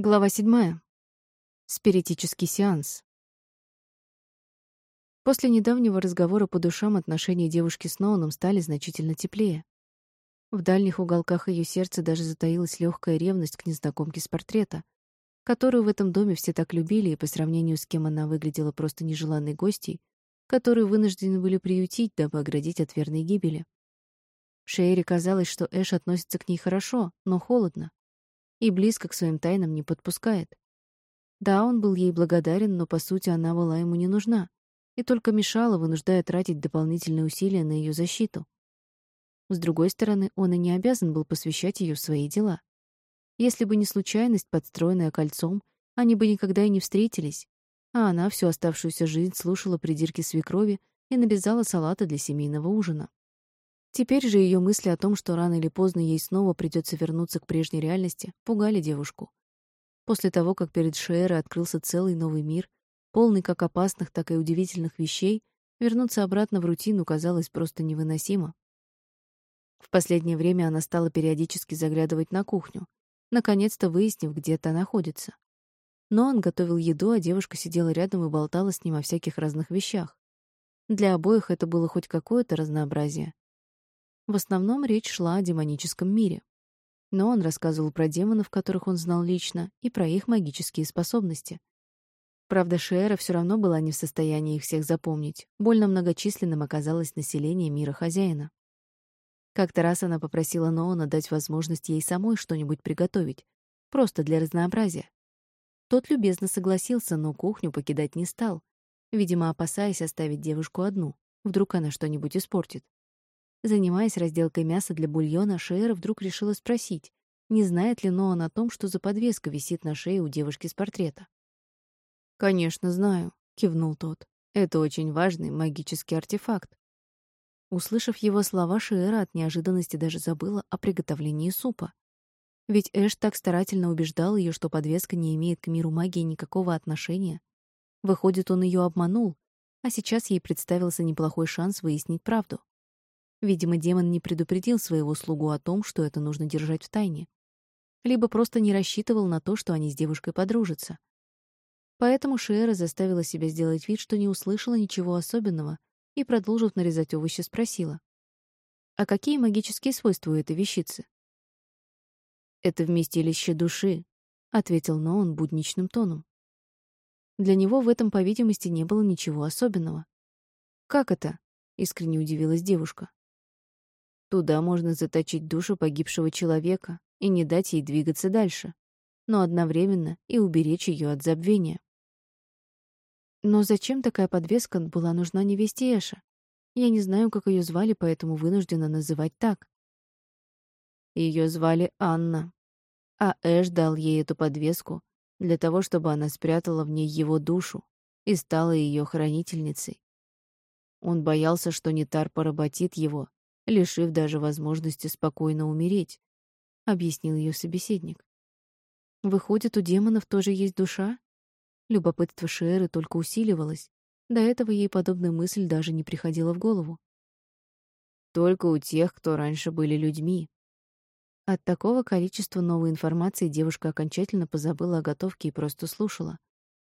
Глава седьмая. Спиритический сеанс. После недавнего разговора по душам отношения девушки с Ноуном стали значительно теплее. В дальних уголках ее сердца даже затаилась легкая ревность к незнакомке с портрета, которую в этом доме все так любили, и по сравнению с кем она выглядела просто нежеланной гостьей, которую вынуждены были приютить, дабы оградить от верной гибели. Шейре казалось, что Эш относится к ней хорошо, но холодно, и близко к своим тайнам не подпускает. Да, он был ей благодарен, но, по сути, она была ему не нужна и только мешала, вынуждая тратить дополнительные усилия на ее защиту. С другой стороны, он и не обязан был посвящать ее в свои дела. Если бы не случайность, подстроенная кольцом, они бы никогда и не встретились, а она всю оставшуюся жизнь слушала придирки свекрови и нарезала салаты для семейного ужина. Теперь же ее мысли о том, что рано или поздно ей снова придется вернуться к прежней реальности, пугали девушку. После того, как перед Шиэрой открылся целый новый мир, полный как опасных, так и удивительных вещей, вернуться обратно в рутину казалось просто невыносимо. В последнее время она стала периодически заглядывать на кухню, наконец-то выяснив, где та находится. Но он готовил еду, а девушка сидела рядом и болтала с ним о всяких разных вещах. Для обоих это было хоть какое-то разнообразие. В основном речь шла о демоническом мире. Но он рассказывал про демонов, которых он знал лично, и про их магические способности. Правда, Шиэра все равно была не в состоянии их всех запомнить. Больно многочисленным оказалось население мира хозяина. Как-то раз она попросила Ноона дать возможность ей самой что-нибудь приготовить, просто для разнообразия. Тот любезно согласился, но кухню покидать не стал, видимо, опасаясь оставить девушку одну. Вдруг она что-нибудь испортит. Занимаясь разделкой мяса для бульона, Шеера вдруг решила спросить, не знает ли Ноан о том, что за подвеска висит на шее у девушки с портрета. «Конечно, знаю», — кивнул тот. «Это очень важный магический артефакт». Услышав его слова, Шиэра от неожиданности даже забыла о приготовлении супа. Ведь Эш так старательно убеждал ее, что подвеска не имеет к миру магии никакого отношения. Выходит, он ее обманул, а сейчас ей представился неплохой шанс выяснить правду. Видимо, демон не предупредил своего слугу о том, что это нужно держать в тайне. Либо просто не рассчитывал на то, что они с девушкой подружатся. Поэтому Шиэра заставила себя сделать вид, что не услышала ничего особенного, и, продолжив нарезать овощи, спросила. «А какие магические свойства у этой вещицы?» «Это вместилище души», — ответил Ноун будничным тоном. Для него в этом, по видимости, не было ничего особенного. «Как это?» — искренне удивилась девушка. Туда можно заточить душу погибшего человека и не дать ей двигаться дальше, но одновременно и уберечь ее от забвения. Но зачем такая подвеска была нужна невесте Эша? Я не знаю, как ее звали, поэтому вынуждена называть так. Ее звали Анна, а Эш дал ей эту подвеску для того, чтобы она спрятала в ней его душу и стала ее хранительницей. Он боялся, что Нитар поработит его лишив даже возможности спокойно умереть, объяснил ее собеседник. Выходит, у демонов тоже есть душа? Любопытство Шеры только усиливалось. До этого ей подобная мысль даже не приходила в голову. Только у тех, кто раньше были людьми. От такого количества новой информации девушка окончательно позабыла о готовке и просто слушала.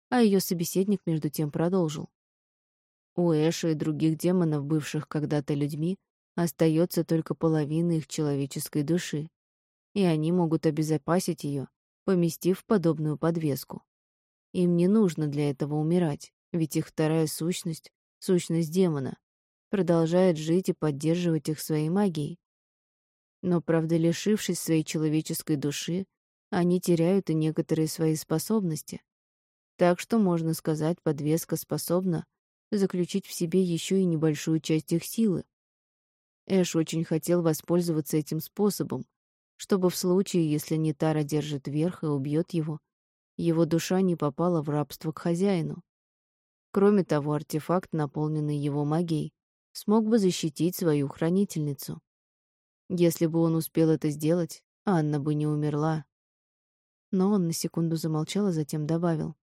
А ее собеседник между тем продолжил. У Эша и других демонов, бывших когда-то людьми, Остается только половина их человеческой души, и они могут обезопасить ее, поместив подобную подвеску. Им не нужно для этого умирать, ведь их вторая сущность, сущность демона, продолжает жить и поддерживать их своей магией. Но, правда, лишившись своей человеческой души, они теряют и некоторые свои способности. Так что, можно сказать, подвеска способна заключить в себе еще и небольшую часть их силы. Эш очень хотел воспользоваться этим способом, чтобы в случае, если Нитара держит верх и убьет его, его душа не попала в рабство к хозяину. Кроме того, артефакт, наполненный его магией, смог бы защитить свою хранительницу. Если бы он успел это сделать, Анна бы не умерла. Но он на секунду замолчал, а затем добавил.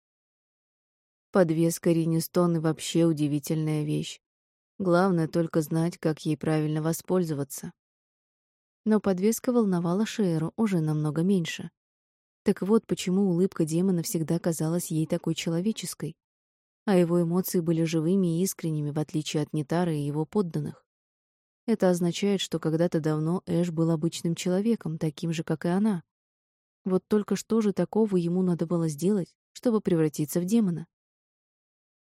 Подвеска Ринестоны вообще удивительная вещь. Главное только знать, как ей правильно воспользоваться. Но подвеска волновала Шеру уже намного меньше. Так вот, почему улыбка демона всегда казалась ей такой человеческой, а его эмоции были живыми и искренними, в отличие от Нитара и его подданных. Это означает, что когда-то давно Эш был обычным человеком, таким же, как и она. Вот только что же такого ему надо было сделать, чтобы превратиться в демона?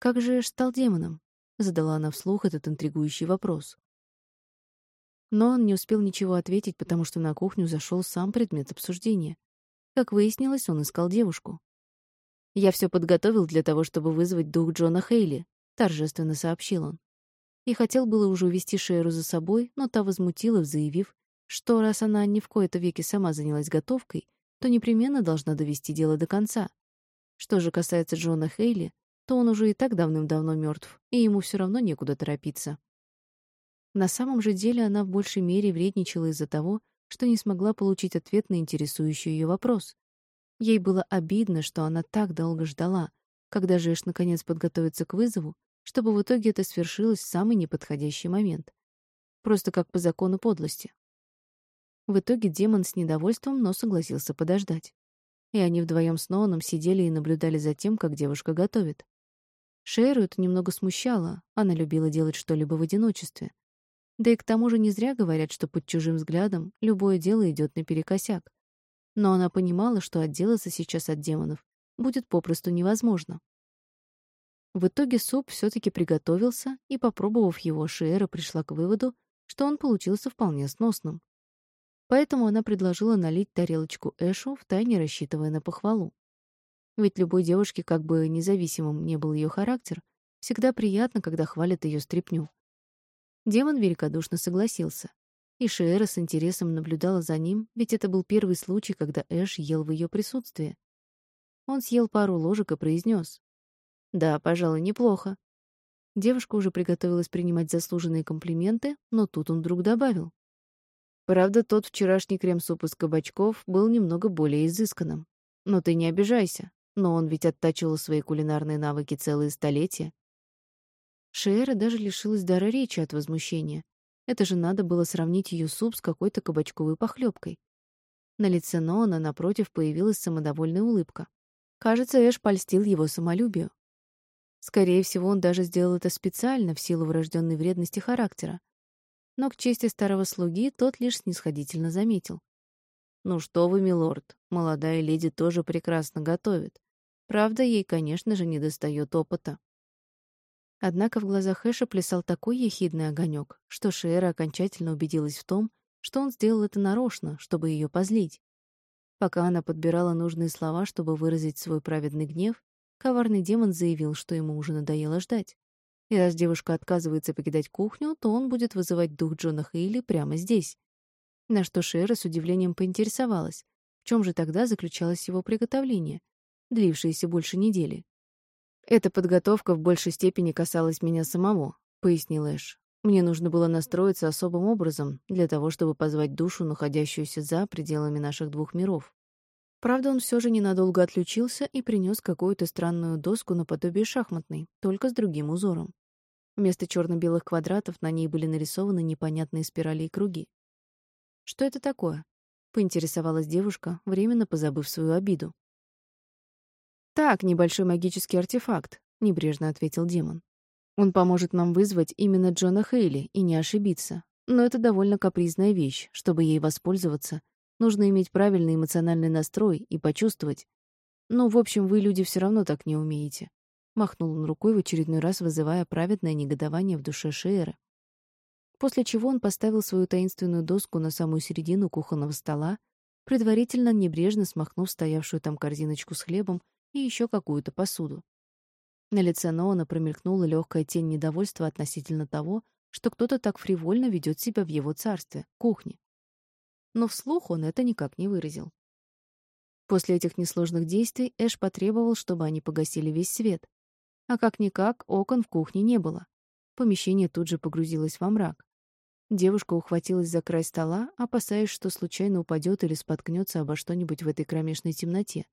«Как же Эш стал демоном?» — задала она вслух этот интригующий вопрос. Но он не успел ничего ответить, потому что на кухню зашел сам предмет обсуждения. Как выяснилось, он искал девушку. «Я все подготовил для того, чтобы вызвать дух Джона Хейли», — торжественно сообщил он. И хотел было уже увести Шеру за собой, но та возмутилась, заявив, что раз она ни в кои-то веки сама занялась готовкой, то непременно должна довести дело до конца. Что же касается Джона Хейли, то он уже и так давным-давно мертв, и ему все равно некуда торопиться. На самом же деле она в большей мере вредничала из-за того, что не смогла получить ответ на интересующий ее вопрос. Ей было обидно, что она так долго ждала, когда же Эш наконец подготовится к вызову, чтобы в итоге это свершилось в самый неподходящий момент. Просто как по закону подлости. В итоге демон с недовольством, но согласился подождать. И они вдвоем с Ноаном сидели и наблюдали за тем, как девушка готовит. Шейру это немного смущало, она любила делать что-либо в одиночестве. Да и к тому же не зря говорят, что под чужим взглядом любое дело идет наперекосяк но она понимала, что отделаться сейчас от демонов будет попросту невозможно. В итоге суп все таки приготовился, и, попробовав его, Шиэра пришла к выводу, что он получился вполне сносным. Поэтому она предложила налить тарелочку Эшу, втайне рассчитывая на похвалу. Ведь любой девушке, как бы независимым не был ее характер, всегда приятно, когда хвалят ее стряпню. Демон великодушно согласился. И Шиэра с интересом наблюдала за ним, ведь это был первый случай, когда Эш ел в ее присутствии. Он съел пару ложек и произнес: «Да, пожалуй, неплохо». Девушка уже приготовилась принимать заслуженные комплименты, но тут он вдруг добавил. «Правда, тот вчерашний крем-суп из кабачков был немного более изысканным. Но ты не обижайся, но он ведь оттачивал свои кулинарные навыки целые столетия». Шиэра даже лишилась дара речи от возмущения. Это же надо было сравнить ее суп с какой-то кабачковой похлебкой. На лице Ноана напротив появилась самодовольная улыбка. Кажется, Эш польстил его самолюбию. Скорее всего, он даже сделал это специально в силу врожденной вредности характера. Но к чести старого слуги тот лишь снисходительно заметил. «Ну что вы, милорд, молодая леди тоже прекрасно готовит. Правда, ей, конечно же, недостает опыта». Однако в глазах Эша плясал такой ехидный огонек, что Шиэра окончательно убедилась в том, что он сделал это нарочно, чтобы ее позлить. Пока она подбирала нужные слова, чтобы выразить свой праведный гнев, коварный демон заявил, что ему уже надоело ждать. И раз девушка отказывается покидать кухню, то он будет вызывать дух Джона Хейли прямо здесь. На что Шера с удивлением поинтересовалась, в чем же тогда заключалось его приготовление, длившееся больше недели. «Эта подготовка в большей степени касалась меня самого», — пояснил Эш. «Мне нужно было настроиться особым образом для того, чтобы позвать душу, находящуюся за пределами наших двух миров. Правда, он все же ненадолго отключился и принес какую-то странную доску наподобие шахматной, только с другим узором. Вместо черно-белых квадратов на ней были нарисованы непонятные спирали и круги. «Что это такое?» — поинтересовалась девушка, временно позабыв свою обиду. «Так, небольшой магический артефакт», — небрежно ответил демон. «Он поможет нам вызвать именно Джона Хейли и не ошибиться. Но это довольно капризная вещь. Чтобы ей воспользоваться, нужно иметь правильный эмоциональный настрой и почувствовать. Ну, в общем, вы, люди, все равно так не умеете». Махнул он рукой в очередной раз, вызывая праведное негодование в душе Шеера. После чего он поставил свою таинственную доску на самую середину кухонного стола, предварительно небрежно смахнув стоявшую там корзиночку с хлебом и еще какую-то посуду. На лице Ноана промелькнула легкая тень недовольства относительно того, что кто-то так фривольно ведет себя в его царстве, кухне. Но вслух он это никак не выразил. После этих несложных действий Эш потребовал, чтобы они погасили весь свет. А как-никак окон в кухне не было. Помещение тут же погрузилось во мрак. Девушка ухватилась за край стола, опасаясь, что случайно упадет или споткнется обо что-нибудь в этой кромешной темноте,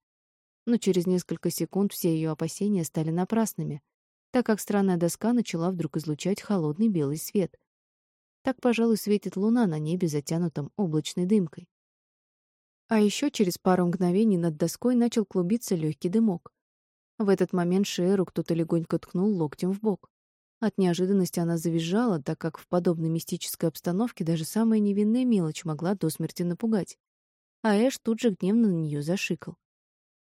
но через несколько секунд все ее опасения стали напрасными, так как странная доска начала вдруг излучать холодный белый свет. Так, пожалуй, светит луна на небе, затянутом облачной дымкой. А еще через пару мгновений над доской начал клубиться легкий дымок. В этот момент Шеру кто-то легонько ткнул локтем в бок. От неожиданности она завизжала, так как в подобной мистической обстановке даже самая невинная мелочь могла до смерти напугать. А Эш тут же гневно на нее зашикал.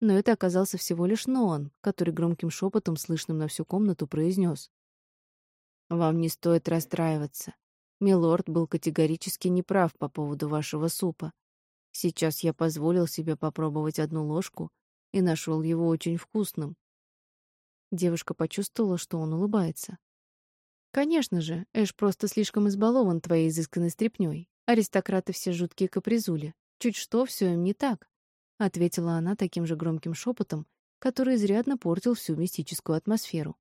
Но это оказался всего лишь Ноан, который громким шепотом, слышным на всю комнату, произнес: «Вам не стоит расстраиваться. Милорд был категорически неправ по поводу вашего супа. Сейчас я позволил себе попробовать одну ложку и нашел его очень вкусным». Девушка почувствовала, что он улыбается. Конечно же, Эш просто слишком избалован твоей изысканной стряпнёй. Аристократы все жуткие капризули. Чуть что, все им не так, ответила она таким же громким шепотом, который изрядно портил всю мистическую атмосферу.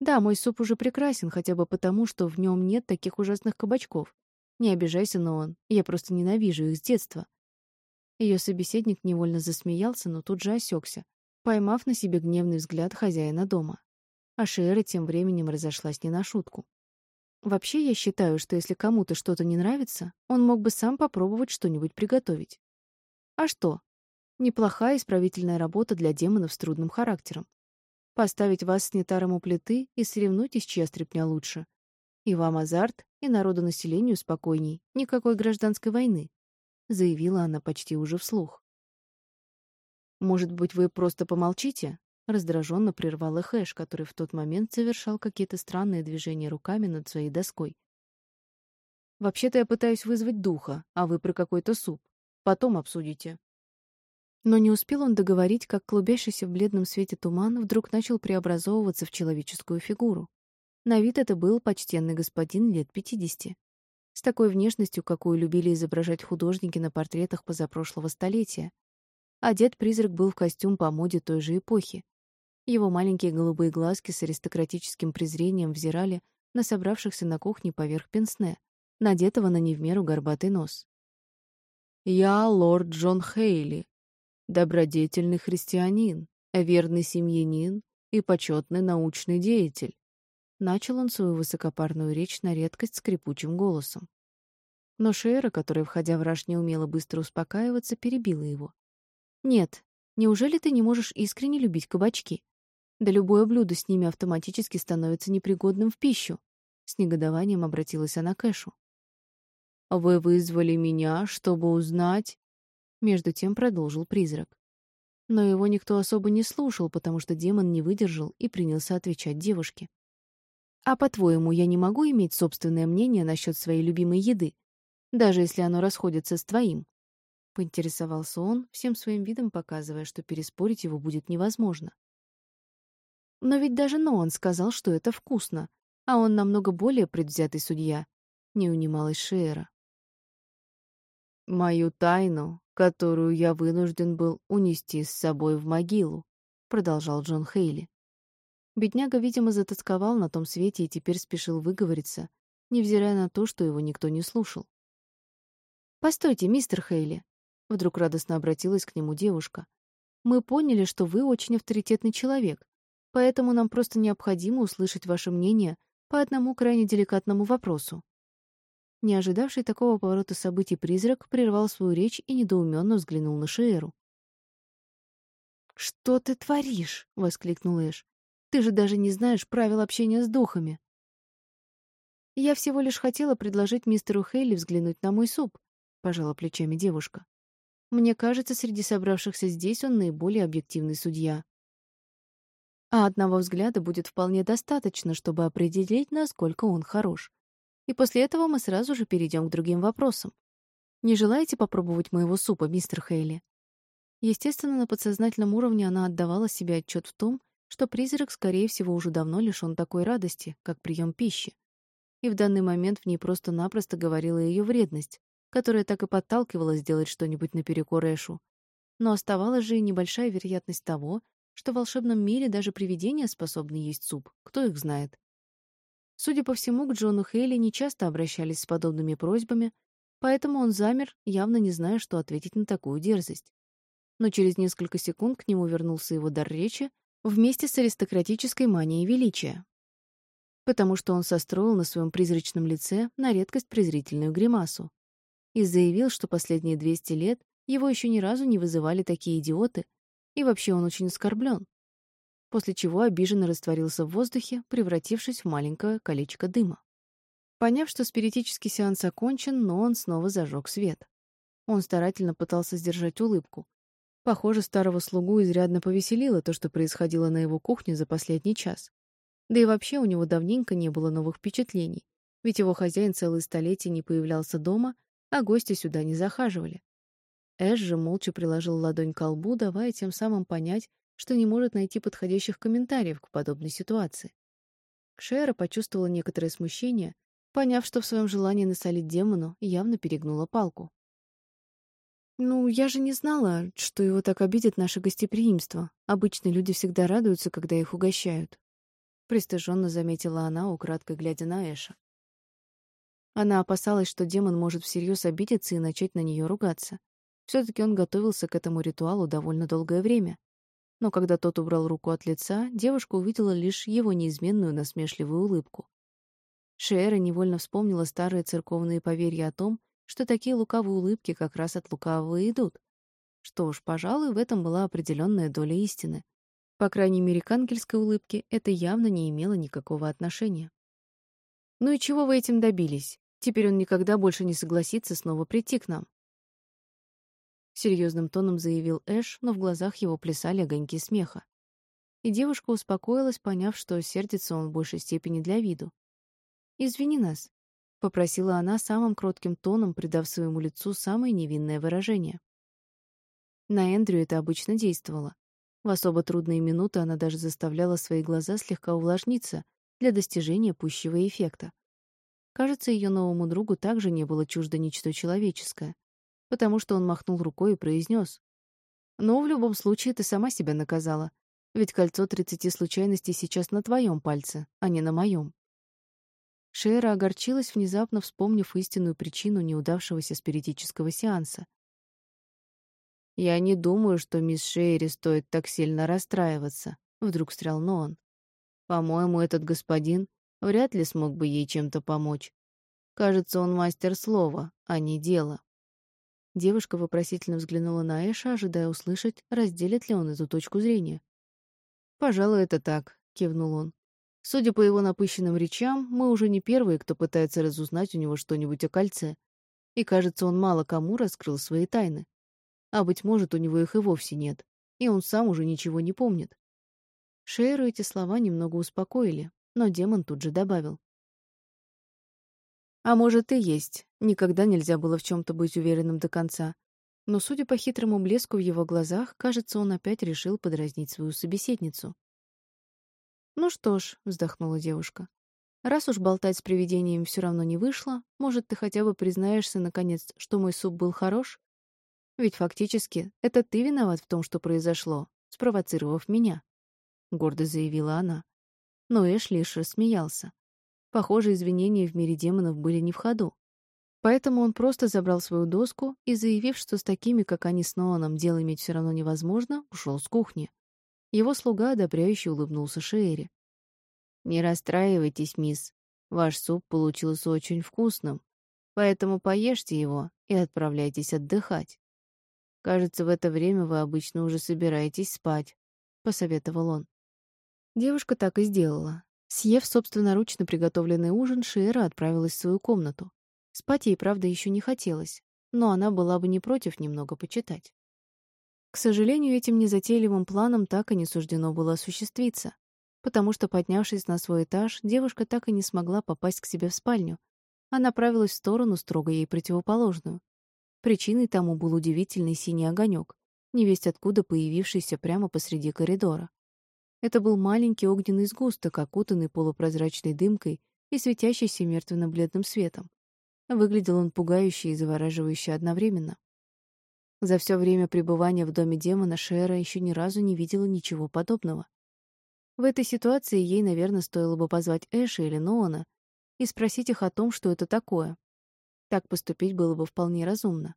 Да, мой суп уже прекрасен, хотя бы потому, что в нем нет таких ужасных кабачков. Не обижайся, но он. Я просто ненавижу их с детства. Ее собеседник невольно засмеялся, но тут же осекся, поймав на себе гневный взгляд хозяина дома. А Шиэра тем временем разошлась не на шутку. Вообще, я считаю, что если кому-то что-то не нравится, он мог бы сам попробовать что-нибудь приготовить. А что? Неплохая исправительная работа для демонов с трудным характером. Поставить вас с нетаром у плиты и соревнуйтесь, чья стряпня лучше. И вам азарт, и народонаселению спокойней. Никакой гражданской войны, заявила она почти уже вслух. Может быть, вы просто помолчите? Раздраженно прервал их Эш, который в тот момент совершал какие-то странные движения руками над своей доской. «Вообще-то я пытаюсь вызвать духа, а вы про какой-то суп. Потом обсудите». Но не успел он договорить, как клубящийся в бледном свете туман вдруг начал преобразовываться в человеческую фигуру. На вид это был почтенный господин лет пятидесяти. С такой внешностью, какую любили изображать художники на портретах позапрошлого столетия. Одет призрак был в костюм по моде той же эпохи, его маленькие голубые глазки с аристократическим презрением взирали на собравшихся на кухне поверх пенсне, надетого на не в меру горбатый нос. «Я лорд Джон Хейли, добродетельный христианин, верный семьянин и почетный научный деятель», начал он свою высокопарную речь на редкость скрипучим голосом. Но Шейра, которая, входя в раж, не умела быстро успокаиваться, перебила его. «Нет, неужели ты не можешь искренне любить кабачки? Да любое блюдо с ними автоматически становится непригодным в пищу. С негодованием обратилась она к Эшу. «Вы вызвали меня, чтобы узнать...» Между тем продолжил призрак. Но его никто особо не слушал, потому что демон не выдержал и принялся отвечать девушке. «А по-твоему, я не могу иметь собственное мнение насчет своей любимой еды, даже если оно расходится с твоим?» Поинтересовался он, всем своим видом показывая, что переспорить его будет невозможно. Но ведь даже Ноан сказал, что это вкусно, а он намного более предвзятый судья, не унималась Шиэра. Мою тайну, которую я вынужден был унести с собой в могилу, продолжал Джон Хейли. Бедняга, видимо, затасковал на том свете и теперь спешил выговориться, невзирая на то, что его никто не слушал. «Постойте, мистер Хейли», — вдруг радостно обратилась к нему девушка. «Мы поняли, что вы очень авторитетный человек, поэтому нам просто необходимо услышать ваше мнение по одному крайне деликатному вопросу. Не ожидавший такого поворота событий призрак прервал свою речь и недоуменно взглянул на Шиэру. «Что ты творишь?» — воскликнул Эш. «Ты же даже не знаешь правил общения с духами». «Я всего лишь хотела предложить мистеру Хейли взглянуть на мой суп», — пожала плечами девушка. «Мне кажется, среди собравшихся здесь он наиболее объективный судья. А одного взгляда будет вполне достаточно, чтобы определить, насколько он хорош. И после этого мы сразу же перейдем к другим вопросам. Не желаете попробовать моего супа, мистер Хейли? Естественно, на подсознательном уровне она отдавала себе отчет в том, что призрак, скорее всего, уже давно лишён такой радости, как прием пищи. И в данный момент в ней просто-напросто говорила ее вредность, которая так и подталкивала сделать что-нибудь наперекор Эшу. Но оставалась же и небольшая вероятность того, что в волшебном мире даже привидения способны есть суп, кто их знает. Судя по всему, к Джону Хейли не часто обращались с подобными просьбами, поэтому он замер, явно не зная, что ответить на такую дерзость. Но через несколько секунд к нему вернулся его дар речи вместе с аристократической манией величия, потому что он состроил на своем призрачном лице на редкость презрительную гримасу и заявил, что последние 200 лет Его еще ни разу не вызывали такие идиоты, и вообще он очень оскорблен. После чего обиженно растворился в воздухе, превратившись в маленькое колечко дыма. Поняв, что спиритический сеанс окончен, но он снова зажег свет. Он старательно пытался сдержать улыбку. Похоже, старого слугу изрядно повеселило то, что происходило на его кухне за последний час. Да и вообще у него давненько не было новых впечатлений, ведь его хозяин целые столетия не появлялся дома, а гости сюда не захаживали. Эш же молча приложил ладонь к лбу, давая тем самым понять, что не может найти подходящих комментариев к подобной ситуации. Кшера почувствовала некоторое смущение, поняв, что в своем желании насолить демону явно перегнула палку. «Ну, я же не знала, что его так обидит наше гостеприимство. Обычно люди всегда радуются, когда их угощают», — пристыженно заметила она, украдкой глядя на Эша. Она опасалась, что демон может всерьез обидеться и начать на нее ругаться. все таки он готовился к этому ритуалу довольно долгое время. Но когда тот убрал руку от лица, девушка увидела лишь его неизменную насмешливую улыбку. Шиэра невольно вспомнила старые церковные поверья о том, что такие лукавые улыбки как раз от лукавого идут. Что ж, пожалуй, в этом была определенная доля истины. По крайней мере, к ангельской улыбке это явно не имело никакого отношения. «Ну и чего вы этим добились? Теперь он никогда больше не согласится снова прийти к нам». Серьезным тоном заявил Эш, но в глазах его плясали огоньки смеха. И девушка успокоилась, поняв, что сердится он в большей степени для виду. «Извини нас. — попросила она самым кротким тоном, придав своему лицу самое невинное выражение. На Эндрю это обычно действовало. В особо трудные минуты она даже заставляла свои глаза слегка увлажниться для достижения пущего эффекта. Кажется, ее новому другу также не было чуждо ничто человеческое, потому что он махнул рукой и произнес: «Ну, в любом случае, ты сама себя наказала, ведь кольцо тридцати случайностей сейчас на твоем пальце, а не на моем. Шейра огорчилась, внезапно вспомнив истинную причину неудавшегося спиритического сеанса. «Я не думаю, что мисс Шейри стоит так сильно расстраиваться», — вдруг встрял Ноан. «По-моему, этот господин вряд ли смог бы ей чем-то помочь. Кажется, он мастер слова, а не дела». Девушка вопросительно взглянула на Эша, ожидая услышать, разделит ли он эту точку зрения. «Пожалуй, это так», — кивнул он. Судя по его напыщенным речам, мы уже не первые, кто пытается разузнать у него что-нибудь о кольце. И, кажется, он мало кому раскрыл свои тайны. А, быть может, у него их и вовсе нет, и он сам уже ничего не помнит. Шейру эти слова немного успокоили, но демон тут же добавил. А может, и есть. Никогда нельзя было в чем то быть уверенным до конца. Но, судя по хитрому блеску в его глазах, кажется, он опять решил подразнить свою собеседницу. «Ну что ж», — вздохнула девушка, — «раз уж болтать с привидением все равно не вышло, может, ты хотя бы признаешься, наконец, что мой суп был хорош? Ведь фактически это ты виноват в том, что произошло, спровоцировав меня», — гордо заявила она. Но Эш лишь рассмеялся. Похоже, извинения в мире демонов были не в ходу. Поэтому он просто забрал свою доску и, заявив, что с такими, как они с Ноаном, дело иметь все равно невозможно, ушел с кухни. Его слуга одобряюще улыбнулся Шерри. «Не расстраивайтесь, мисс. Ваш суп получился очень вкусным, поэтому поешьте его и отправляйтесь отдыхать. Кажется, в это время вы обычно уже собираетесь спать», — посоветовал он. Девушка так и сделала. Съев собственноручно приготовленный ужин, Шиэра отправилась в свою комнату. Спать ей, правда, еще не хотелось, но она была бы не против немного почитать. К сожалению, этим незатейливым планом так и не суждено было осуществиться, потому что, поднявшись на свой этаж, девушка так и не смогла попасть к себе в спальню, а направилась в сторону, строго ей противоположную. Причиной тому был удивительный синий огонек, невесть откуда появившийся прямо посреди коридора. Это был маленький огненный сгусток, окутанный полупрозрачной дымкой и светящийся мертвенно-бледным светом. Выглядел он пугающе и завораживающе одновременно. За все время пребывания в доме демона Шера еще ни разу не видела ничего подобного. В этой ситуации ей, наверное, стоило бы позвать Эша или Ноана и спросить их о том, что это такое. Так поступить было бы вполне разумно.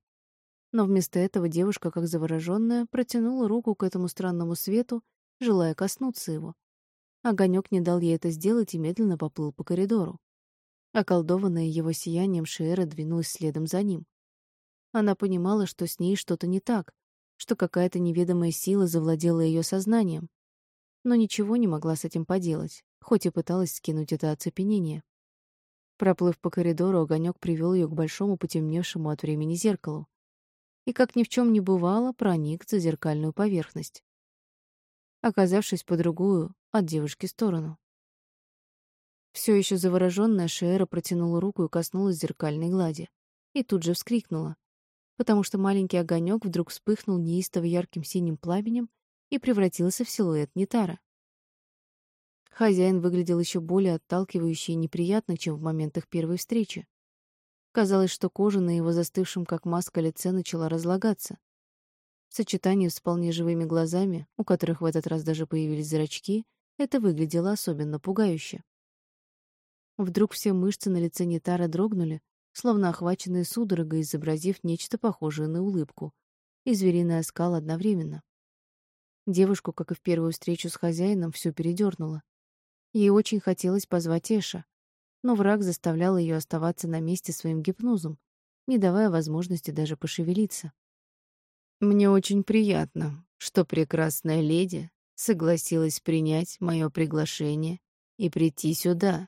Но вместо этого девушка, как завороженная, протянула руку к этому странному свету, желая коснуться его. Огонек не дал ей это сделать и медленно поплыл по коридору. Околдованная его сиянием Шиэра двинулась следом за ним. Она понимала, что с ней что-то не так, что какая-то неведомая сила завладела ее сознанием, но ничего не могла с этим поделать, хоть и пыталась скинуть это оцепенение. Проплыв по коридору, огонек привел ее к большому потемневшему от времени зеркалу и, как ни в чем не бывало, проник за зеркальную поверхность, оказавшись по другую от девушки сторону. Все еще завороженная Шиэра протянула руку и коснулась зеркальной глади. И тут же вскрикнула, потому что маленький огонек вдруг вспыхнул неистово ярким синим пламенем и превратился в силуэт Нитара. Хозяин выглядел еще более отталкивающе и неприятно, чем в момент их первой встречи. Казалось, что кожа на его застывшем как маска лице начала разлагаться. В сочетании с вполне живыми глазами, у которых в этот раз даже появились зрачки, это выглядело особенно пугающе. Вдруг все мышцы на лице Нитара дрогнули, словно охваченные судорогой, изобразив нечто похожее на улыбку, и звериный оскал одновременно. Девушку, как и в первую встречу с хозяином, все передернуло. Ей очень хотелось позвать Эша, но враг заставлял ее оставаться на месте своим гипнозом, не давая возможности даже пошевелиться. «Мне очень приятно, что прекрасная леди согласилась принять мое приглашение и прийти сюда»,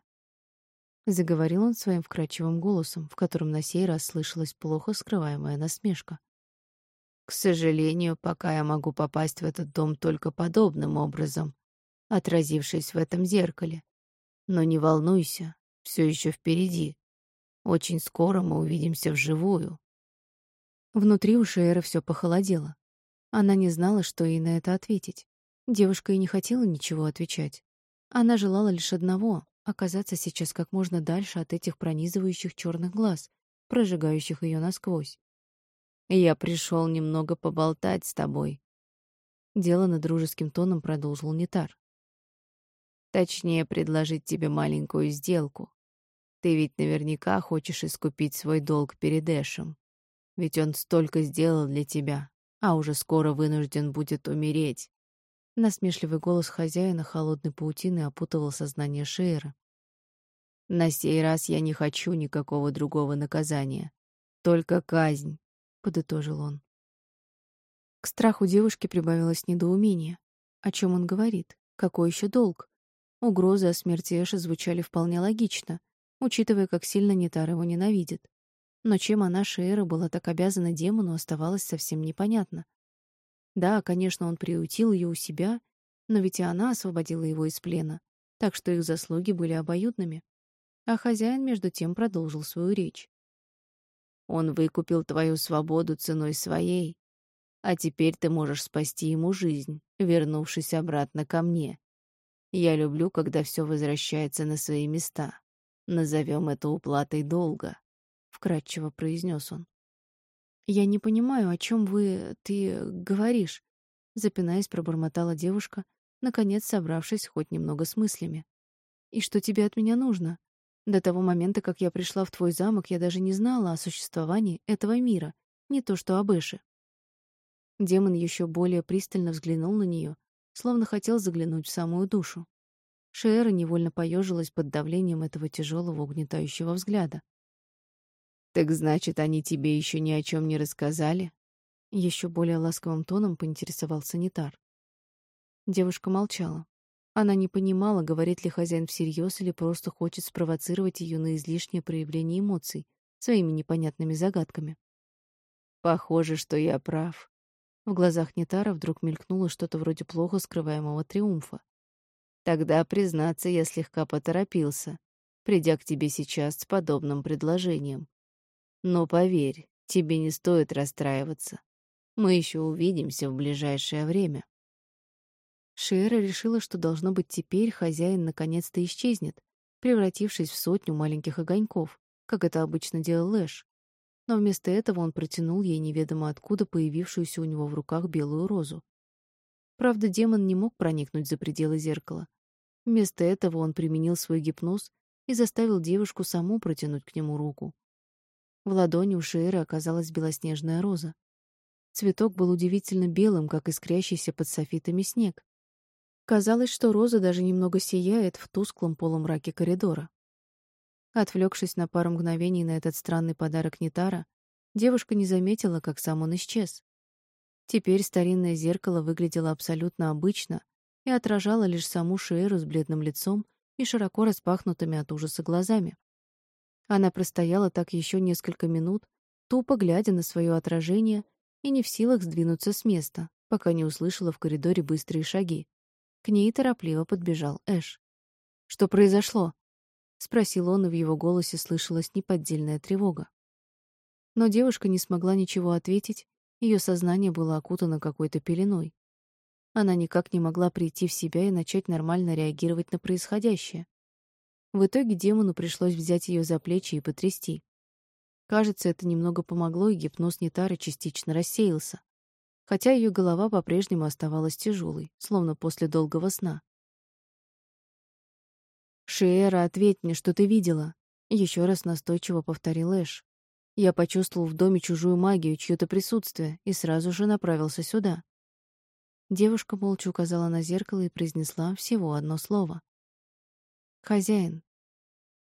— заговорил он своим вкрадчивым голосом, в котором на сей раз слышалась плохо скрываемая насмешка. «К сожалению, пока я могу попасть в этот дом только подобным образом, отразившись в этом зеркале. Но не волнуйся, все еще впереди. Очень скоро мы увидимся вживую». Внутри у Шейра все похолодело. Она не знала, что ей на это ответить. Девушка и не хотела ничего отвечать. Она желала лишь одного оказаться сейчас как можно дальше от этих пронизывающих черных глаз, прожигающих ее насквозь. «Я пришел немного поболтать с тобой», — делано дружеским тоном продолжил Нитар. «Точнее, предложить тебе маленькую сделку. Ты ведь наверняка хочешь искупить свой долг перед Эшем. Ведь он столько сделал для тебя, а уже скоро вынужден будет умереть. Насмешливый голос хозяина холодной паутины опутывал сознание Шейра. «На сей раз я не хочу никакого другого наказания. Только казнь», — подытожил он. К страху девушки прибавилось недоумение. О чем он говорит? Какой еще долг? Угрозы о смерти Эша звучали вполне логично, учитывая, как сильно Нитар его ненавидит. Но чем она, Шейра, была так обязана демону, оставалось совсем непонятно. Да, конечно, он приютил ее у себя, но ведь и она освободила его из плена, так что их заслуги были обоюдными. А хозяин, между тем, продолжил свою речь. «Он выкупил твою свободу ценой своей, а теперь ты можешь спасти ему жизнь, вернувшись обратно ко мне. Я люблю, когда все возвращается на свои места. Назовем это уплатой долга», — вкратчиво произнес он. «Я не понимаю, о чем вы... ты говоришь?» Запинаясь, пробормотала девушка, наконец собравшись хоть немного с мыслями. «И что тебе от меня нужно? До того момента, как я пришла в твой замок, я даже не знала о существовании этого мира, не то что об Эше». Демон еще более пристально взглянул на нее, словно хотел заглянуть в самую душу. Шиэра невольно поежилась под давлением этого тяжелого угнетающего взгляда. «Так значит, они тебе еще ни о чем не рассказали?» Еще более ласковым тоном поинтересовался Нитар. Девушка молчала. Она не понимала, говорит ли хозяин всерьез или просто хочет спровоцировать ее на излишнее проявление эмоций своими непонятными загадками. «Похоже, что я прав». В глазах Нитара вдруг мелькнуло что-то вроде плохо скрываемого триумфа. «Тогда, признаться, я слегка поторопился, придя к тебе сейчас с подобным предложением. Но поверь, тебе не стоит расстраиваться. Мы еще увидимся в ближайшее время. Шиэра решила, что должно быть теперь хозяин наконец-то исчезнет, превратившись в сотню маленьких огоньков, как это обычно делал Лэш. Но вместо этого он протянул ей неведомо откуда появившуюся у него в руках белую розу. Правда, демон не мог проникнуть за пределы зеркала. Вместо этого он применил свой гипноз и заставил девушку саму протянуть к нему руку. В ладони у Шиэры оказалась белоснежная роза. Цветок был удивительно белым, как искрящийся под софитами снег. Казалось, что роза даже немного сияет в тусклом полумраке коридора. Отвлекшись на пару мгновений на этот странный подарок Нитара, девушка не заметила, как сам он исчез. Теперь старинное зеркало выглядело абсолютно обычно и отражало лишь саму Шиэру с бледным лицом и широко распахнутыми от ужаса глазами. Она простояла так еще несколько минут, тупо глядя на свое отражение и не в силах сдвинуться с места, пока не услышала в коридоре быстрые шаги. К ней торопливо подбежал Эш. «Что произошло?» — спросил он, и в его голосе слышалась неподдельная тревога. Но девушка не смогла ничего ответить, ее сознание было окутано какой-то пеленой. Она никак не могла прийти в себя и начать нормально реагировать на происходящее. В итоге демону пришлось взять ее за плечи и потрясти. Кажется, это немного помогло, и гипноз Нитары частично рассеялся. Хотя ее голова по-прежнему оставалась тяжелой, словно после долгого сна. «Шиэра, ответь мне, что ты видела?» Еще раз настойчиво повторил Эш. Я почувствовал в доме чужую магию, чье-то присутствие, и сразу же направился сюда. Девушка молча указала на зеркало и произнесла всего одно слово. «Хозяин».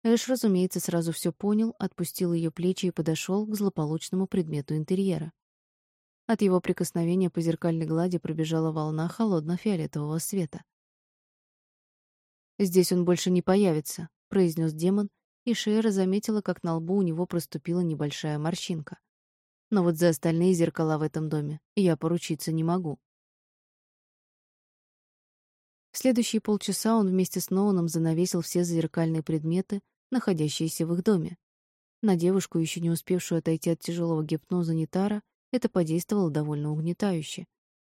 Эш, разумеется, сразу все понял, отпустил ее плечи и подошел к злополучному предмету интерьера. От его прикосновения по зеркальной глади пробежала волна холодно-фиолетового света. «Здесь он больше не появится», — произнес демон, и Шейра заметила, как на лбу у него проступила небольшая морщинка. Но вот за остальные зеркала в этом доме я поручиться не могу. Следующие полчаса он вместе с Ноуном занавесил все зеркальные предметы, находящиеся в их доме. На девушку, еще не успевшую отойти от тяжелого гипноза Нитара, это подействовало довольно угнетающе.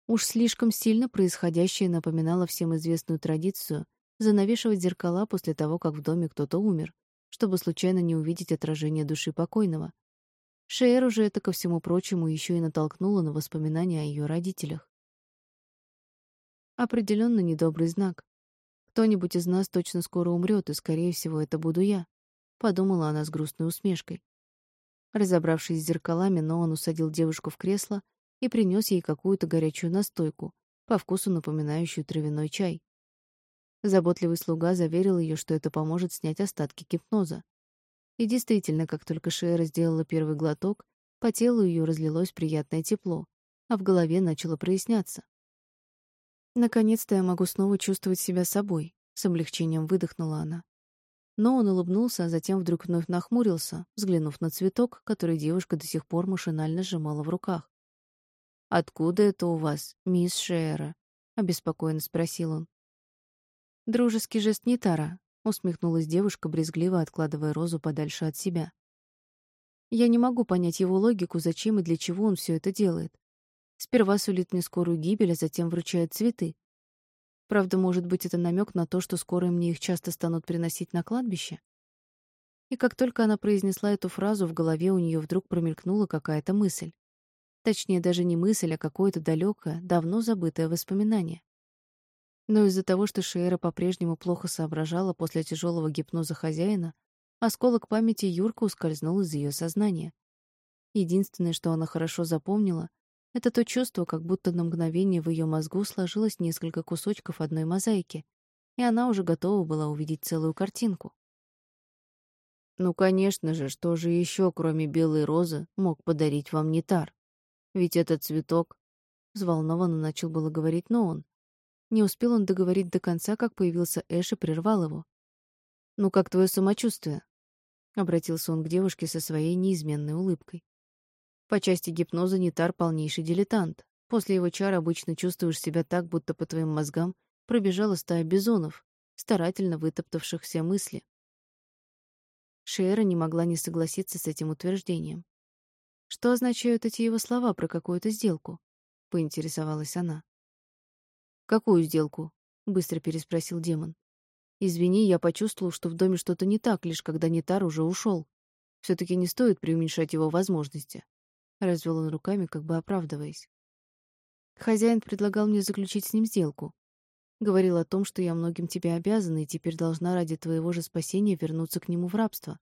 Уж слишком сильно происходящее напоминало всем известную традицию занавешивать зеркала после того, как в доме кто-то умер, чтобы случайно не увидеть отражение души покойного. Шеер уже это, ко всему прочему, еще и натолкнула на воспоминания о ее родителях. Определенно недобрый знак. Кто-нибудь из нас точно скоро умрет, и, скорее всего, это буду я, подумала она с грустной усмешкой. Разобравшись с зеркалами, но он усадил девушку в кресло и принес ей какую-то горячую настойку, по вкусу напоминающую травяной чай. Заботливый слуга заверил ее, что это поможет снять остатки гипноза. И действительно, как только Шера сделала первый глоток, по телу ее разлилось приятное тепло, а в голове начало проясняться. Наконец-то я могу снова чувствовать себя собой, с облегчением выдохнула она. Но он улыбнулся, а затем вдруг вновь нахмурился, взглянув на цветок, который девушка до сих пор машинально сжимала в руках. «Откуда это у вас, мисс Шера?» — обеспокоенно спросил он. «Дружеский жест Нитара», — усмехнулась девушка, брезгливо откладывая розу подальше от себя. «Я не могу понять его логику, зачем и для чего он все это делает. Сперва сулит мне скорую гибель, а затем вручает цветы. Правда, может быть, это намек на то, что скоро мне их часто станут приносить на кладбище? И как только она произнесла эту фразу, в голове у нее вдруг промелькнула какая-то мысль. Точнее, даже не мысль, а какое-то далекое, давно забытое воспоминание. Но из-за того, что Шейра по-прежнему плохо соображала после тяжелого гипноза хозяина, осколок памяти Юрка ускользнул из ее сознания. Единственное, что она хорошо запомнила, это то чувство, как будто на мгновение в ее мозгу сложилось несколько кусочков одной мозаики, и она уже готова была увидеть целую картинку. Ну, конечно же, что же еще, кроме белой розы, мог подарить вам Нитар? Ведь этот цветок... Взволнованно начал было говорить, но он. Не успел он договорить до конца, как появился Эш и прервал его. «Ну, как твое самочувствие?» Обратился он к девушке со своей неизменной улыбкой. По части гипноза Нитар полнейший дилетант. После его чар обычно чувствуешь себя так, будто по твоим мозгам пробежала стая бизонов, старательно вытоптавших все мысли. Шиэра не могла не согласиться с этим утверждением. Что означают эти его слова про какую-то сделку? поинтересовалась она. Какую сделку? быстро переспросил демон. Извини, я почувствовал, что в доме что-то не так, лишь когда Нитар уже ушел. все таки не стоит преуменьшать его возможности. Развел он руками, как бы оправдываясь. Хозяин предлагал мне заключить с ним сделку. Говорил о том, что я многим тебе обязана и теперь должна ради твоего же спасения вернуться к нему в рабство.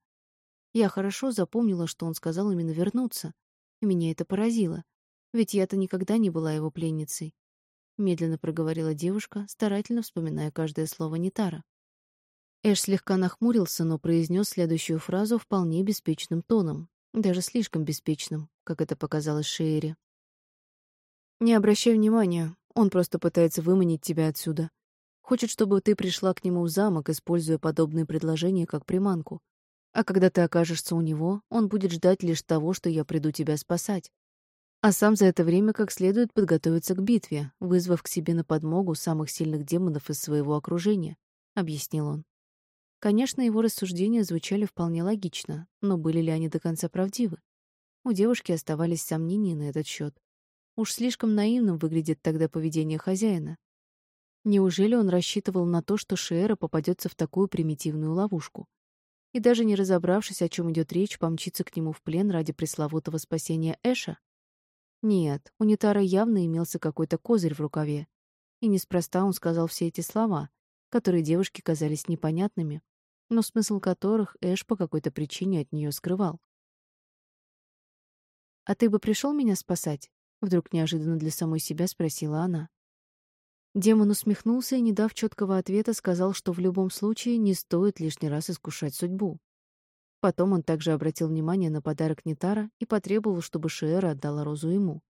Я хорошо запомнила, что он сказал именно вернуться. И меня это поразило. Ведь я-то никогда не была его пленницей. Медленно проговорила девушка, старательно вспоминая каждое слово Нитара. Эш слегка нахмурился, но произнес следующую фразу вполне беспечным тоном, Даже слишком беспечным, как это показалось Шейре. «Не обращай внимания, он просто пытается выманить тебя отсюда. Хочет, чтобы ты пришла к нему в замок, используя подобные предложения как приманку. А когда ты окажешься у него, он будет ждать лишь того, что я приду тебя спасать. А сам за это время как следует подготовиться к битве, вызвав к себе на подмогу самых сильных демонов из своего окружения», — объяснил он. Конечно, его рассуждения звучали вполне логично, но были ли они до конца правдивы? У девушки оставались сомнения на этот счет. Уж слишком наивным выглядит тогда поведение хозяина. Неужели он рассчитывал на то, что Шиэра попадется в такую примитивную ловушку? И даже не разобравшись, о чем идет речь, помчится к нему в плен ради пресловутого спасения Эша? Нет, у Нитара явно имелся какой-то козырь в рукаве. И неспроста он сказал все эти слова, которые девушке казались непонятными, но смысл которых Эш по какой-то причине от нее скрывал. «А ты бы пришел меня спасать?» — вдруг неожиданно для самой себя спросила она. Демон усмехнулся и, не дав четкого ответа, сказал, что в любом случае не стоит лишний раз искушать судьбу. Потом он также обратил внимание на подарок Нитара и потребовал, чтобы Шиэра отдала розу ему.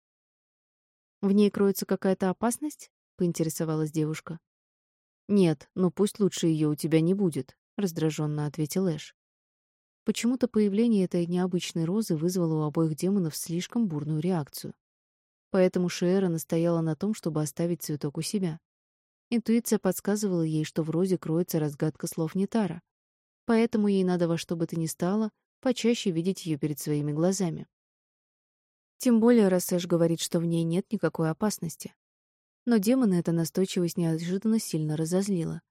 «В ней кроется какая-то опасность?» — поинтересовалась девушка. «Нет, но пусть лучше ее у тебя не будет раздраженно ответил Эш. Почему-то появление этой необычной розы вызвало у обоих демонов слишком бурную реакцию. Поэтому Шиэра настояла на том, чтобы оставить цветок у себя. Интуиция подсказывала ей, что в розе кроется разгадка слов Нитара. Поэтому ей надо во что бы то ни стало почаще видеть ее перед своими глазами. Тем более, раз Эш говорит, что в ней нет никакой опасности. Но демона эта настойчивость неожиданно сильно разозлила.